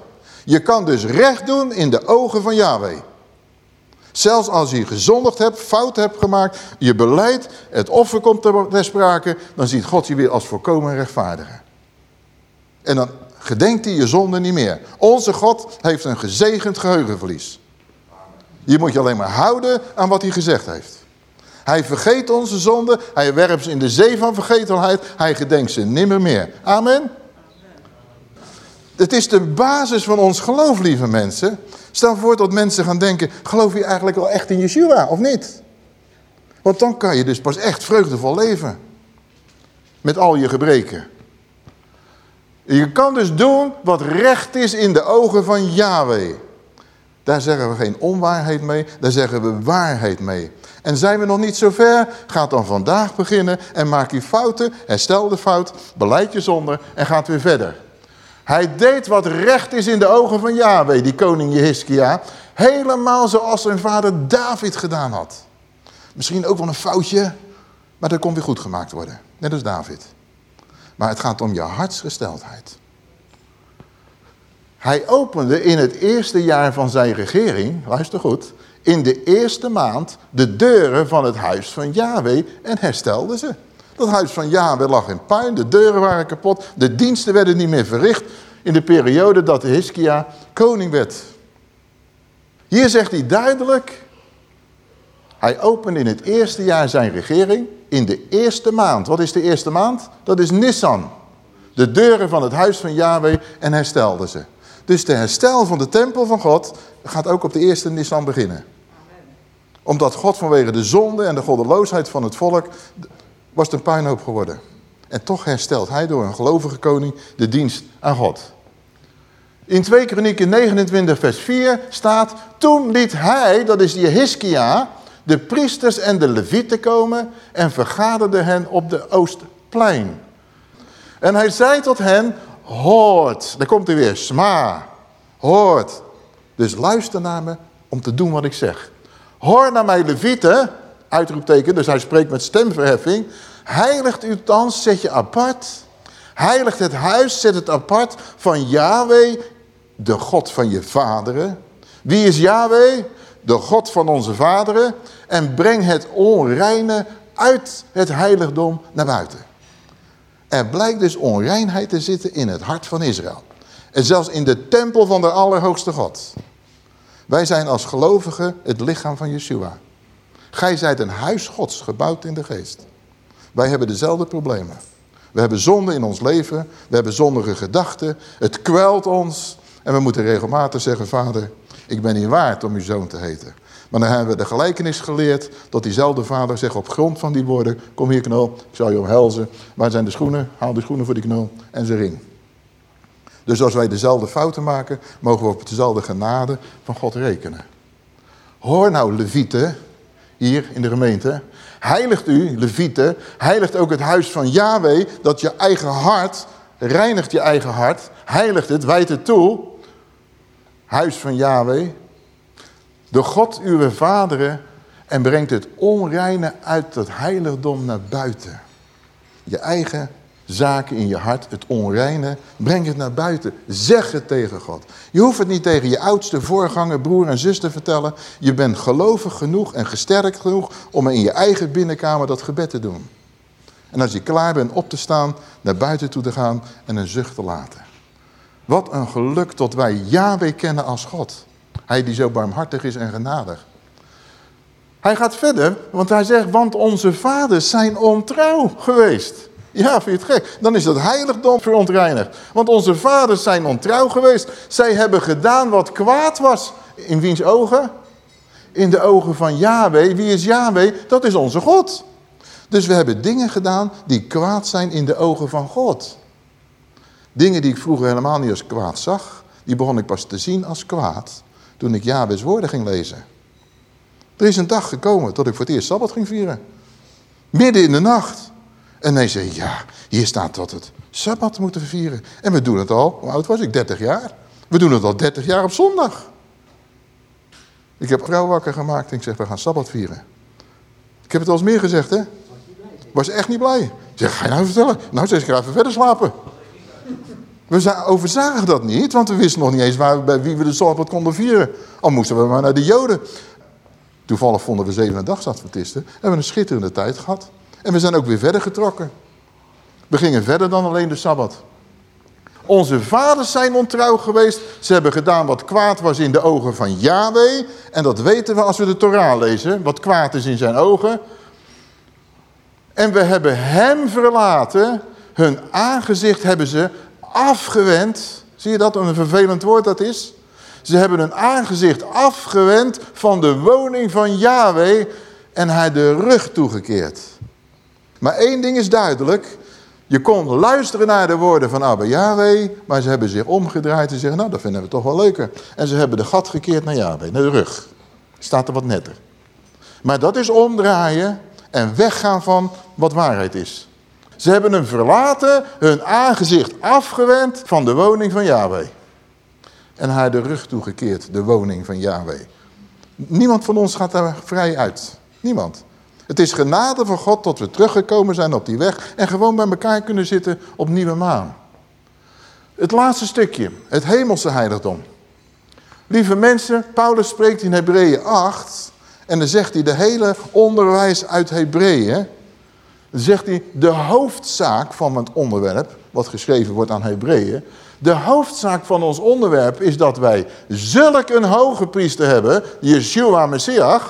Je kan dus recht doen in de ogen van Yahweh. Zelfs als je gezondigd hebt, fout hebt gemaakt, je beleid, het offer komt ter sprake, dan ziet God je weer als volkomen rechtvaardige. En dan gedenkt hij je zonde niet meer. Onze God heeft een gezegend geheugenverlies. Je moet je alleen maar houden aan wat hij gezegd heeft. Hij vergeet onze zonden, hij werpt ze in de zee van vergetelheid, hij gedenkt ze nimmer meer. Amen. Het is de basis van ons geloof, lieve mensen. Stel voor dat mensen gaan denken, geloof je eigenlijk wel echt in Yeshua of niet? Want dan kan je dus pas echt vreugdevol leven. Met al je gebreken. Je kan dus doen wat recht is in de ogen van Yahweh. Daar zeggen we geen onwaarheid mee, daar zeggen we waarheid mee. En zijn we nog niet zo ver, ga dan vandaag beginnen en maak je fouten, herstel de fout, beleid je zonde en gaat weer verder. Hij deed wat recht is in de ogen van Yahweh, die koning Jehiskia. Helemaal zoals zijn vader David gedaan had. Misschien ook wel een foutje, maar dat kon weer goed gemaakt worden. Net als David. Maar het gaat om je hartsgesteldheid. Hij opende in het eerste jaar van zijn regering, luister goed, in de eerste maand de deuren van het huis van Yahweh en herstelde ze. Dat huis van Yahweh lag in puin, de deuren waren kapot, de diensten werden niet meer verricht in de periode dat Hiskia koning werd. Hier zegt hij duidelijk, hij opende in het eerste jaar zijn regering, in de eerste maand. Wat is de eerste maand? Dat is Nissan. De deuren van het huis van Yahweh en herstelde ze. Dus de herstel van de tempel van God gaat ook op de eerste Nissan beginnen. Omdat God vanwege de zonde en de goddeloosheid van het volk was het een puinhoop geworden. En toch herstelt hij door een gelovige koning de dienst aan God. In 2 Kronieken 29 vers 4 staat... Toen liet hij, dat is die Hiskia, de priesters en de levieten komen... en vergaderde hen op de Oostplein. En hij zei tot hen, hoort. Daar komt hij weer, sma. Hoort. Dus luister naar me om te doen wat ik zeg. Hoor naar mij levieten, uitroepteken, dus hij spreekt met stemverheffing. Heiligt u thans, zet je apart. Heiligt het huis, zet het apart van Yahweh, de God van je vaderen. Wie is Yahweh? De God van onze vaderen. En breng het onreine uit het heiligdom naar buiten. Er blijkt dus onreinheid te zitten in het hart van Israël. En zelfs in de tempel van de Allerhoogste God. Wij zijn als gelovigen het lichaam van Yeshua. Gij zijt een huis gods, gebouwd in de geest. Wij hebben dezelfde problemen. We hebben zonde in ons leven, we hebben zondige gedachten, het kwelt ons. En we moeten regelmatig zeggen, vader, ik ben niet waard om uw zoon te heten. Maar dan hebben we de gelijkenis geleerd dat diezelfde vader zegt op grond van die woorden, kom hier knul, ik zal je omhelzen. Waar zijn de schoenen? Haal de schoenen voor die knul en zijn ring. Dus als wij dezelfde fouten maken, mogen we op dezelfde genade van God rekenen. Hoor nou, Levieten, hier in de gemeente. Heiligt u, Levieten, heiligt ook het huis van Yahweh, dat je eigen hart, reinigt je eigen hart, heiligt het, wijt het toe. Huis van Yahweh, de God uw vaderen en brengt het onreine uit het heiligdom naar buiten. Je eigen zaken in je hart, het onreine, breng het naar buiten. Zeg het tegen God. Je hoeft het niet tegen je oudste voorganger, broer en zus te vertellen. Je bent gelovig genoeg en gesterkt genoeg om in je eigen binnenkamer dat gebed te doen. En als je klaar bent op te staan, naar buiten toe te gaan en een zucht te laten. Wat een geluk tot wij Yahweh kennen als God. Hij die zo barmhartig is en genadig. Hij gaat verder, want hij zegt, want onze vaders zijn ontrouw geweest. Ja, vind je het gek? Dan is het heiligdom verontreinigd. Want onze vaders zijn ontrouw geweest. Zij hebben gedaan wat kwaad was. In wiens ogen? In de ogen van Yahweh. Wie is Yahweh? Dat is onze God. Dus we hebben dingen gedaan die kwaad zijn in de ogen van God. Dingen die ik vroeger helemaal niet als kwaad zag. Die begon ik pas te zien als kwaad. Toen ik Yahweh's woorden ging lezen. Er is een dag gekomen dat ik voor het eerst Sabbat ging vieren. Midden in de nacht. En hij zei, ja, hier staat dat het Sabbat moeten vieren. En we doen het al, hoe oud was ik? 30 jaar. We doen het al 30 jaar op zondag. Ik heb vrouw wakker gemaakt en ik zeg, we gaan Sabbat vieren. Ik heb het al eens meer gezegd, hè? Was echt niet blij. zeg, ga je nou vertellen? Nou, zeg ik, ga even verder slapen. We za- overzagen dat niet, want we wisten nog niet eens waar, bij wie we de Sabbat konden vieren. Al moesten we maar naar de Joden. Toevallig vonden we zeven dagsadventisten. Hebben we een schitterende tijd gehad. En we zijn ook weer verder getrokken. We gingen verder dan alleen de Sabbat. Onze vaders zijn ontrouw geweest. Ze hebben gedaan wat kwaad was in de ogen van Yahweh. En dat weten we als we de Torah lezen. Wat kwaad is in zijn ogen. En we hebben hem verlaten. Hun aangezicht hebben ze afgewend. Zie je dat? Een vervelend woord dat is. Ze hebben hun aangezicht afgewend van de woning van Yahweh. En hij de rug toegekeerd. Maar één ding is duidelijk. Je kon luisteren naar de woorden van Abba Yahweh, maar ze hebben zich omgedraaid en zeggen, nou dat vinden we toch wel leuker. En ze hebben de gat gekeerd naar Yahweh, naar de rug. Staat er wat netter. Maar dat is omdraaien en weggaan van wat waarheid is. Ze hebben hem verlaten, hun aangezicht afgewend van de woning van Yahweh. En hij de rug toegekeerd, de woning van Yahweh. Niemand van ons gaat daar vrij uit. Niemand. Het is genade van God dat we teruggekomen zijn op die weg en gewoon bij elkaar kunnen zitten op nieuwe maan. Het laatste stukje, het hemelse heiligdom. Lieve mensen, Paulus spreekt in Hebreeën 8 en dan zegt hij de hele onderwijs uit Hebreeën. Zegt hij de hoofdzaak van het onderwerp, wat geschreven wordt aan Hebreeën. De hoofdzaak van ons onderwerp is dat wij zulk een hoge priester hebben, Yeshua Messias,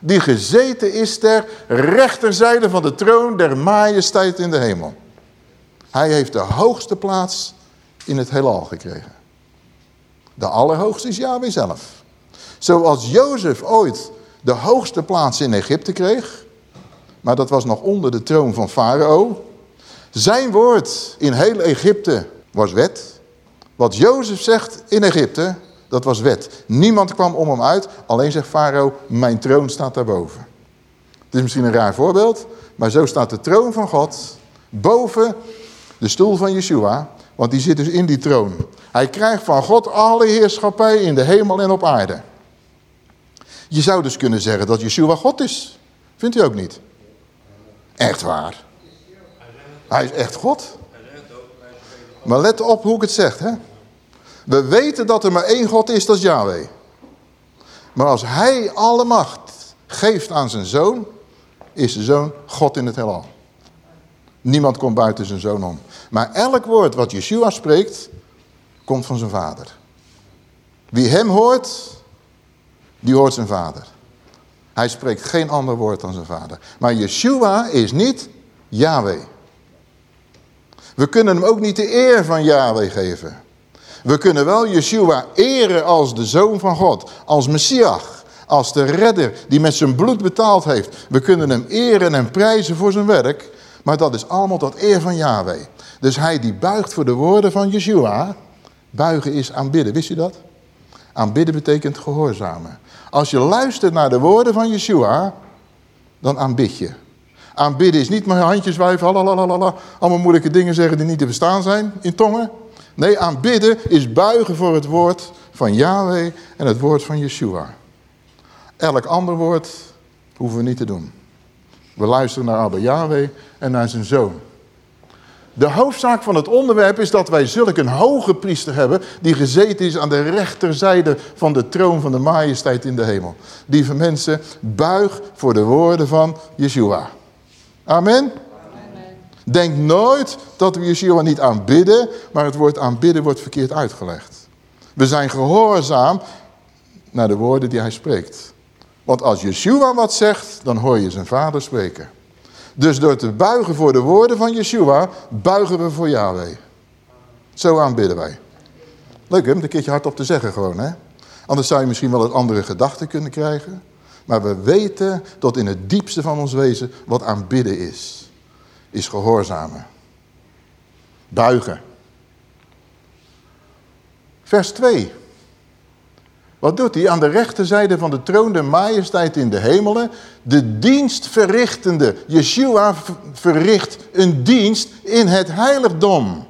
die gezeten is ter rechterzijde van de troon der majesteit in de hemel. Hij heeft de hoogste plaats in het heelal gekregen. De allerhoogste is Yahweh zelf. Zoals Jozef ooit de hoogste plaats in Egypte kreeg, maar dat was nog onder de troon van Farao. Zijn woord in heel Egypte was wet. Wat Jozef zegt in Egypte, dat was wet. Niemand kwam om hem uit, alleen zegt Farao, mijn troon staat daarboven. Het is misschien een raar voorbeeld, maar zo staat de troon van God boven de stoel van Yeshua, want die zit dus in die troon. Hij krijgt van God alle heerschappij in de hemel en op aarde. Je zou dus kunnen zeggen dat Yeshua God is. Vindt u ook niet? Echt waar. Hij is echt God. Maar let op hoe ik het zeg. Hè? We weten dat er maar één God is, dat is Yahweh. Maar als hij alle macht geeft aan zijn zoon, is de zoon God in het heelal. Niemand komt buiten zijn zoon om. Maar elk woord wat Yeshua spreekt, komt van zijn vader. Wie hem hoort, die hoort zijn vader. Hij spreekt geen ander woord dan zijn vader. Maar Yeshua is niet Yahweh. We kunnen hem ook niet de eer van Yahweh geven. We kunnen wel Yeshua eren als de Zoon van God, als Messias, als de redder die met zijn bloed betaald heeft. We kunnen hem eren en prijzen voor zijn werk, maar dat is allemaal tot eer van Yahweh. Dus hij die buigt voor de woorden van Yeshua, buigen is aanbidden, wist u dat? Aanbidden betekent gehoorzamen. Als je luistert naar de woorden van Yeshua, dan aanbid je. Aanbidden is niet maar handjes lalalala, allemaal moeilijke dingen zeggen die niet te verstaan zijn in tongen. Nee, aanbidden is buigen voor het woord van Yahweh en het woord van Yeshua. Elk ander woord hoeven we niet te doen. We luisteren naar Abba Yahweh en naar zijn zoon. De hoofdzaak van het onderwerp is dat wij zulk een hoge priester hebben... die gezeten is aan de rechterzijde van de troon van de majesteit in de hemel. Lieve mensen, buig voor de woorden van Yeshua. Amen. Denk nooit dat we Yeshua niet aanbidden, maar het woord aanbidden wordt verkeerd uitgelegd. We zijn gehoorzaam naar de woorden die hij spreekt. Want als Yeshua wat zegt, dan hoor je zijn vader spreken. Dus door te buigen voor de woorden van Yeshua, buigen we voor Yahweh. Zo aanbidden wij. Leuk hè, om het een keertje hardop te zeggen gewoon hè. Anders zou je misschien wel een andere gedachte kunnen krijgen. Maar we weten tot in het diepste van ons wezen wat aanbidden is. Is gehoorzamen. Buigen. Vers 2. Wat doet hij? Aan de rechterzijde van de troon de majesteit in de hemelen. De dienst verrichtende. Yeshua verricht een dienst in het heiligdom.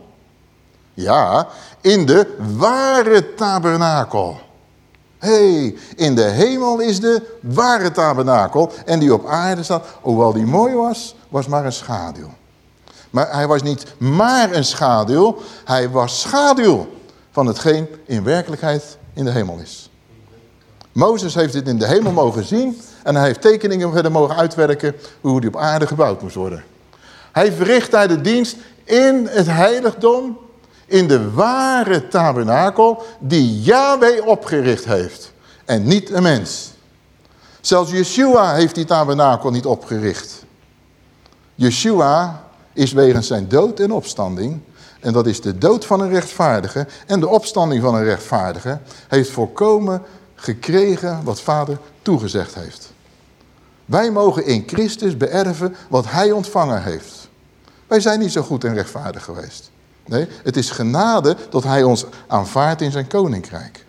Ja, in de ware tabernakel. hey, in de hemel is de ware tabernakel. En die op aarde staat, hoewel die mooi was, was maar een schaduw. Maar hij was niet maar een schaduw, hij was schaduw van hetgeen in werkelijkheid in de hemel is. Mozes heeft dit in de hemel mogen zien en hij heeft tekeningen verder mogen uitwerken hoe die op aarde gebouwd moest worden. Hij verricht daar de dienst in het heiligdom, in de ware tabernakel die Yahweh opgericht heeft en niet een mens. Zelfs Yeshua heeft die tabernakel niet opgericht. Yeshua is wegens zijn dood en opstanding, en dat is de dood van een rechtvaardige en de opstanding van een rechtvaardige, heeft volkomen gekregen wat vader toegezegd heeft. Wij mogen in Christus beërven wat hij ontvangen heeft. Wij zijn niet zo goed en rechtvaardig geweest. Nee, het is genade dat hij ons aanvaardt in zijn koninkrijk.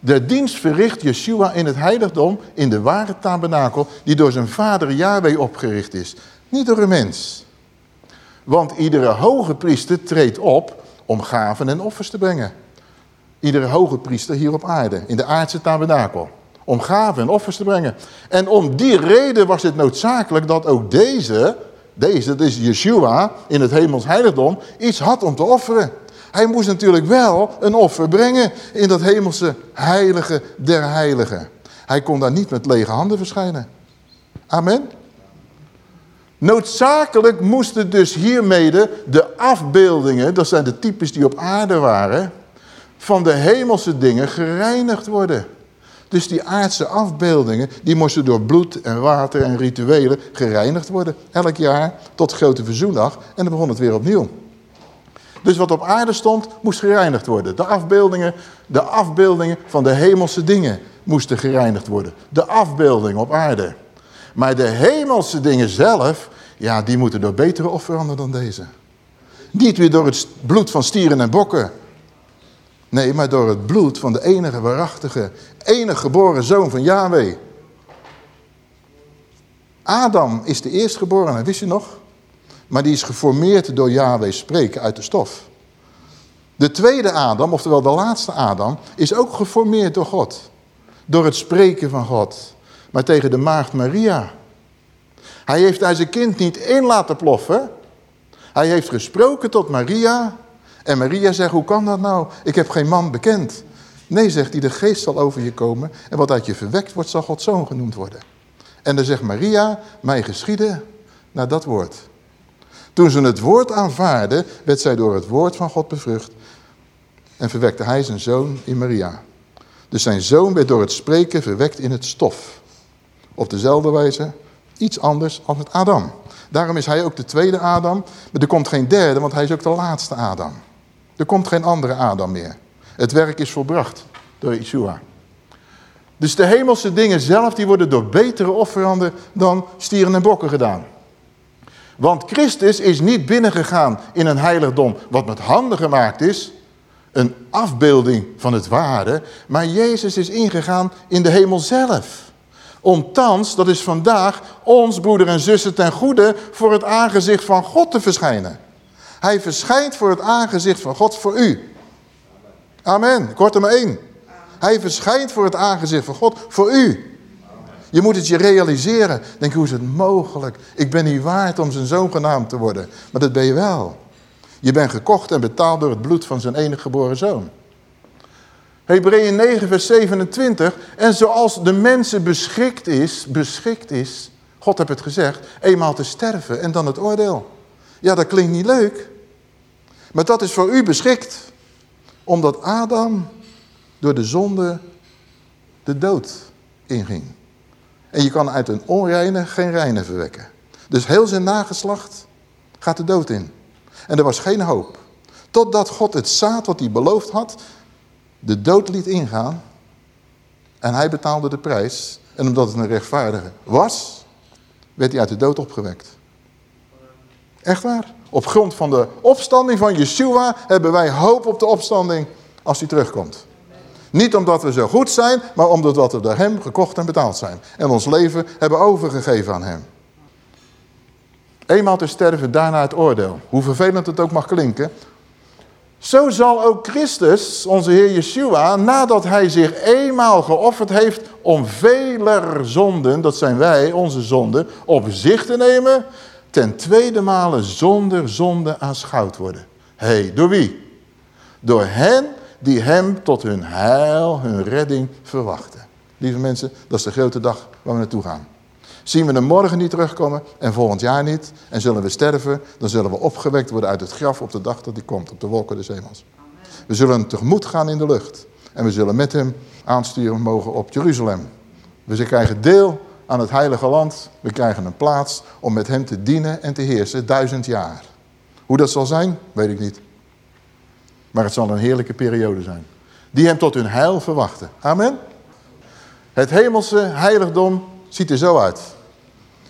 De dienst verricht Yeshua in het heiligdom, in de ware tabernakel, die door zijn vader Yahweh opgericht is. Niet door een mens. Want iedere hoge priester treedt op om gaven en offers te brengen. Iedere hoge priester hier op aarde, in de aardse tabernakel. Om gaven en offers te brengen. En om die reden was het noodzakelijk dat ook deze, deze, dat is Yeshua, in het hemels heiligdom, iets had om te offeren. Hij moest natuurlijk wel een offer brengen in dat hemelse heilige der heiligen. Hij kon daar niet met lege handen verschijnen. Amen. Noodzakelijk moesten dus hiermede de afbeeldingen, dat zijn de types die op aarde waren, van de hemelse dingen gereinigd worden. Dus die aardse afbeeldingen, die moesten door bloed en water en rituelen gereinigd worden. Elk jaar tot grote verzoendag en dan begon het weer opnieuw. Dus wat op aarde stond, moest gereinigd worden. De afbeeldingen, de afbeeldingen van de hemelse dingen moesten gereinigd worden. De afbeelding op aarde. Maar de hemelse dingen zelf, ja, die moeten door betere offeranden dan deze. Niet weer door het bloed van stieren en bokken. Nee, maar door het bloed van de enige waarachtige, enige geboren zoon van Yahweh. Adam is de eerstgeborene, wist je nog? Maar die is geformeerd door Yahweh spreken uit de stof. De tweede Adam, oftewel de laatste Adam, is ook geformeerd door God. Door het spreken van God. Maar tegen de maagd Maria. Hij heeft daar zijn kind niet in laten ploffen. Hij heeft gesproken tot Maria. En Maria zegt, hoe kan dat nou? Ik heb geen man bekend. Nee, zegt hij, de geest zal over je komen. En wat uit je verwekt wordt, zal Gods zoon genoemd worden. En dan zegt Maria, mij geschieden naar dat woord. Toen ze het woord aanvaarde, werd zij door het woord van God bevrucht. En verwekte hij zijn zoon in Maria. Dus zijn zoon werd door het spreken verwekt in het stof. Op dezelfde wijze iets anders als met Adam. Daarom is hij ook de tweede Adam. Maar er komt geen derde, want hij is ook de laatste Adam. Er komt geen andere Adam meer. Het werk is volbracht door Yeshua. Dus de hemelse dingen zelf, die worden door betere offeranden dan stieren en bokken gedaan. Want Christus is niet binnengegaan in een heiligdom wat met handen gemaakt is. Een afbeelding van het ware. Maar Jezus is ingegaan in de hemel zelf. Om thans, dat is vandaag, ons broeder en zussen ten goede voor het aangezicht van God te verschijnen. Hij verschijnt voor het aangezicht van God voor u. Amen. Korte maar één. Hij verschijnt voor het aangezicht van God voor u. Je moet het je realiseren. Denk, hoe is het mogelijk? Ik ben niet waard om zijn zoon genaamd te worden. Maar dat ben je wel. Je bent gekocht en betaald door het bloed van zijn enige geboren zoon. Hebreeën 9 vers 27. En zoals de mensen beschikt is, beschikt is, God heeft het gezegd, eenmaal te sterven en dan het oordeel. Ja, dat klinkt niet leuk. Maar dat is voor u beschikt. Omdat Adam door de zonde de dood inging. En je kan uit een onreine geen reine verwekken. Dus heel zijn nageslacht gaat de dood in. En er was geen hoop. Totdat God het zaad wat hij beloofd had, de dood liet ingaan. En hij betaalde de prijs. En omdat het een rechtvaardige was, werd hij uit de dood opgewekt. Echt waar. Op grond van de opstanding van Yeshua hebben wij hoop op de opstanding als hij terugkomt. Niet omdat we zo goed zijn, maar omdat we door hem gekocht en betaald zijn. En ons leven hebben overgegeven aan hem. Eenmaal te sterven, daarna het oordeel. Hoe vervelend het ook mag klinken. Zo zal ook Christus, onze Heer Yeshua, nadat hij zich eenmaal geofferd heeft om veler zonden, dat zijn wij, onze zonden, op zich te nemen, ten tweede male zonder zonde aanschouwd worden. Hé, hey, door wie? Door hen die hem tot hun heil, hun redding verwachten. Lieve mensen, dat is de grote dag waar we naartoe gaan. Zien we hem morgen niet terugkomen en volgend jaar niet en zullen we sterven, dan zullen we opgewekt worden uit het graf op de dag dat hij komt, op de wolken des hemels. We zullen tegemoet gaan in de lucht en we zullen met hem aansturen mogen op Jeruzalem. We krijgen deel aan het heilige land. We krijgen een plaats om met hem te dienen en te heersen duizend jaar. Hoe dat zal zijn, weet ik niet. Maar het zal een heerlijke periode zijn. Die hem tot hun heil verwachten. Amen. Het hemelse heiligdom ziet er zo uit.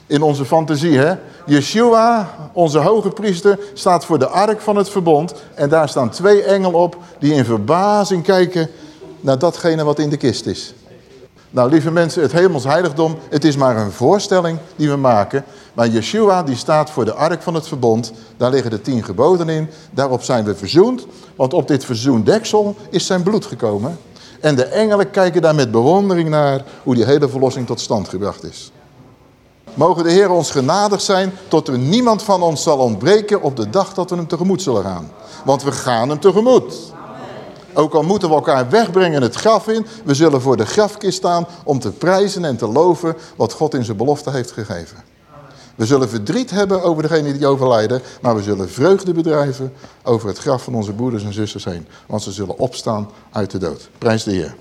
In onze fantasie, hè. Yeshua, onze hoge priester, staat voor de ark van het verbond. En daar staan twee engelen op die in verbazing kijken naar datgene wat in de kist is. Nou, lieve mensen, het hemels heiligdom, het is maar een voorstelling die we maken. Maar Yeshua, die staat voor de ark van het verbond. Daar liggen de tien geboden in. Daarop zijn we verzoend. Want op dit verzoendeksel is zijn bloed gekomen. En de engelen kijken daar met bewondering naar hoe die hele verlossing tot stand gebracht is. Mogen de Heer ons genadig zijn tot er niemand van ons zal ontbreken op de dag dat we hem tegemoet zullen gaan. Want we gaan hem tegemoet. Ook al moeten we elkaar wegbrengen het graf in, we zullen voor de grafkist staan om te prijzen en te loven wat God in zijn belofte heeft gegeven. We zullen verdriet hebben over degene die overlijden, maar we zullen vreugde bedrijven over het graf van onze broeders en zusters heen. Want ze zullen opstaan uit de dood. Prijs de Heer.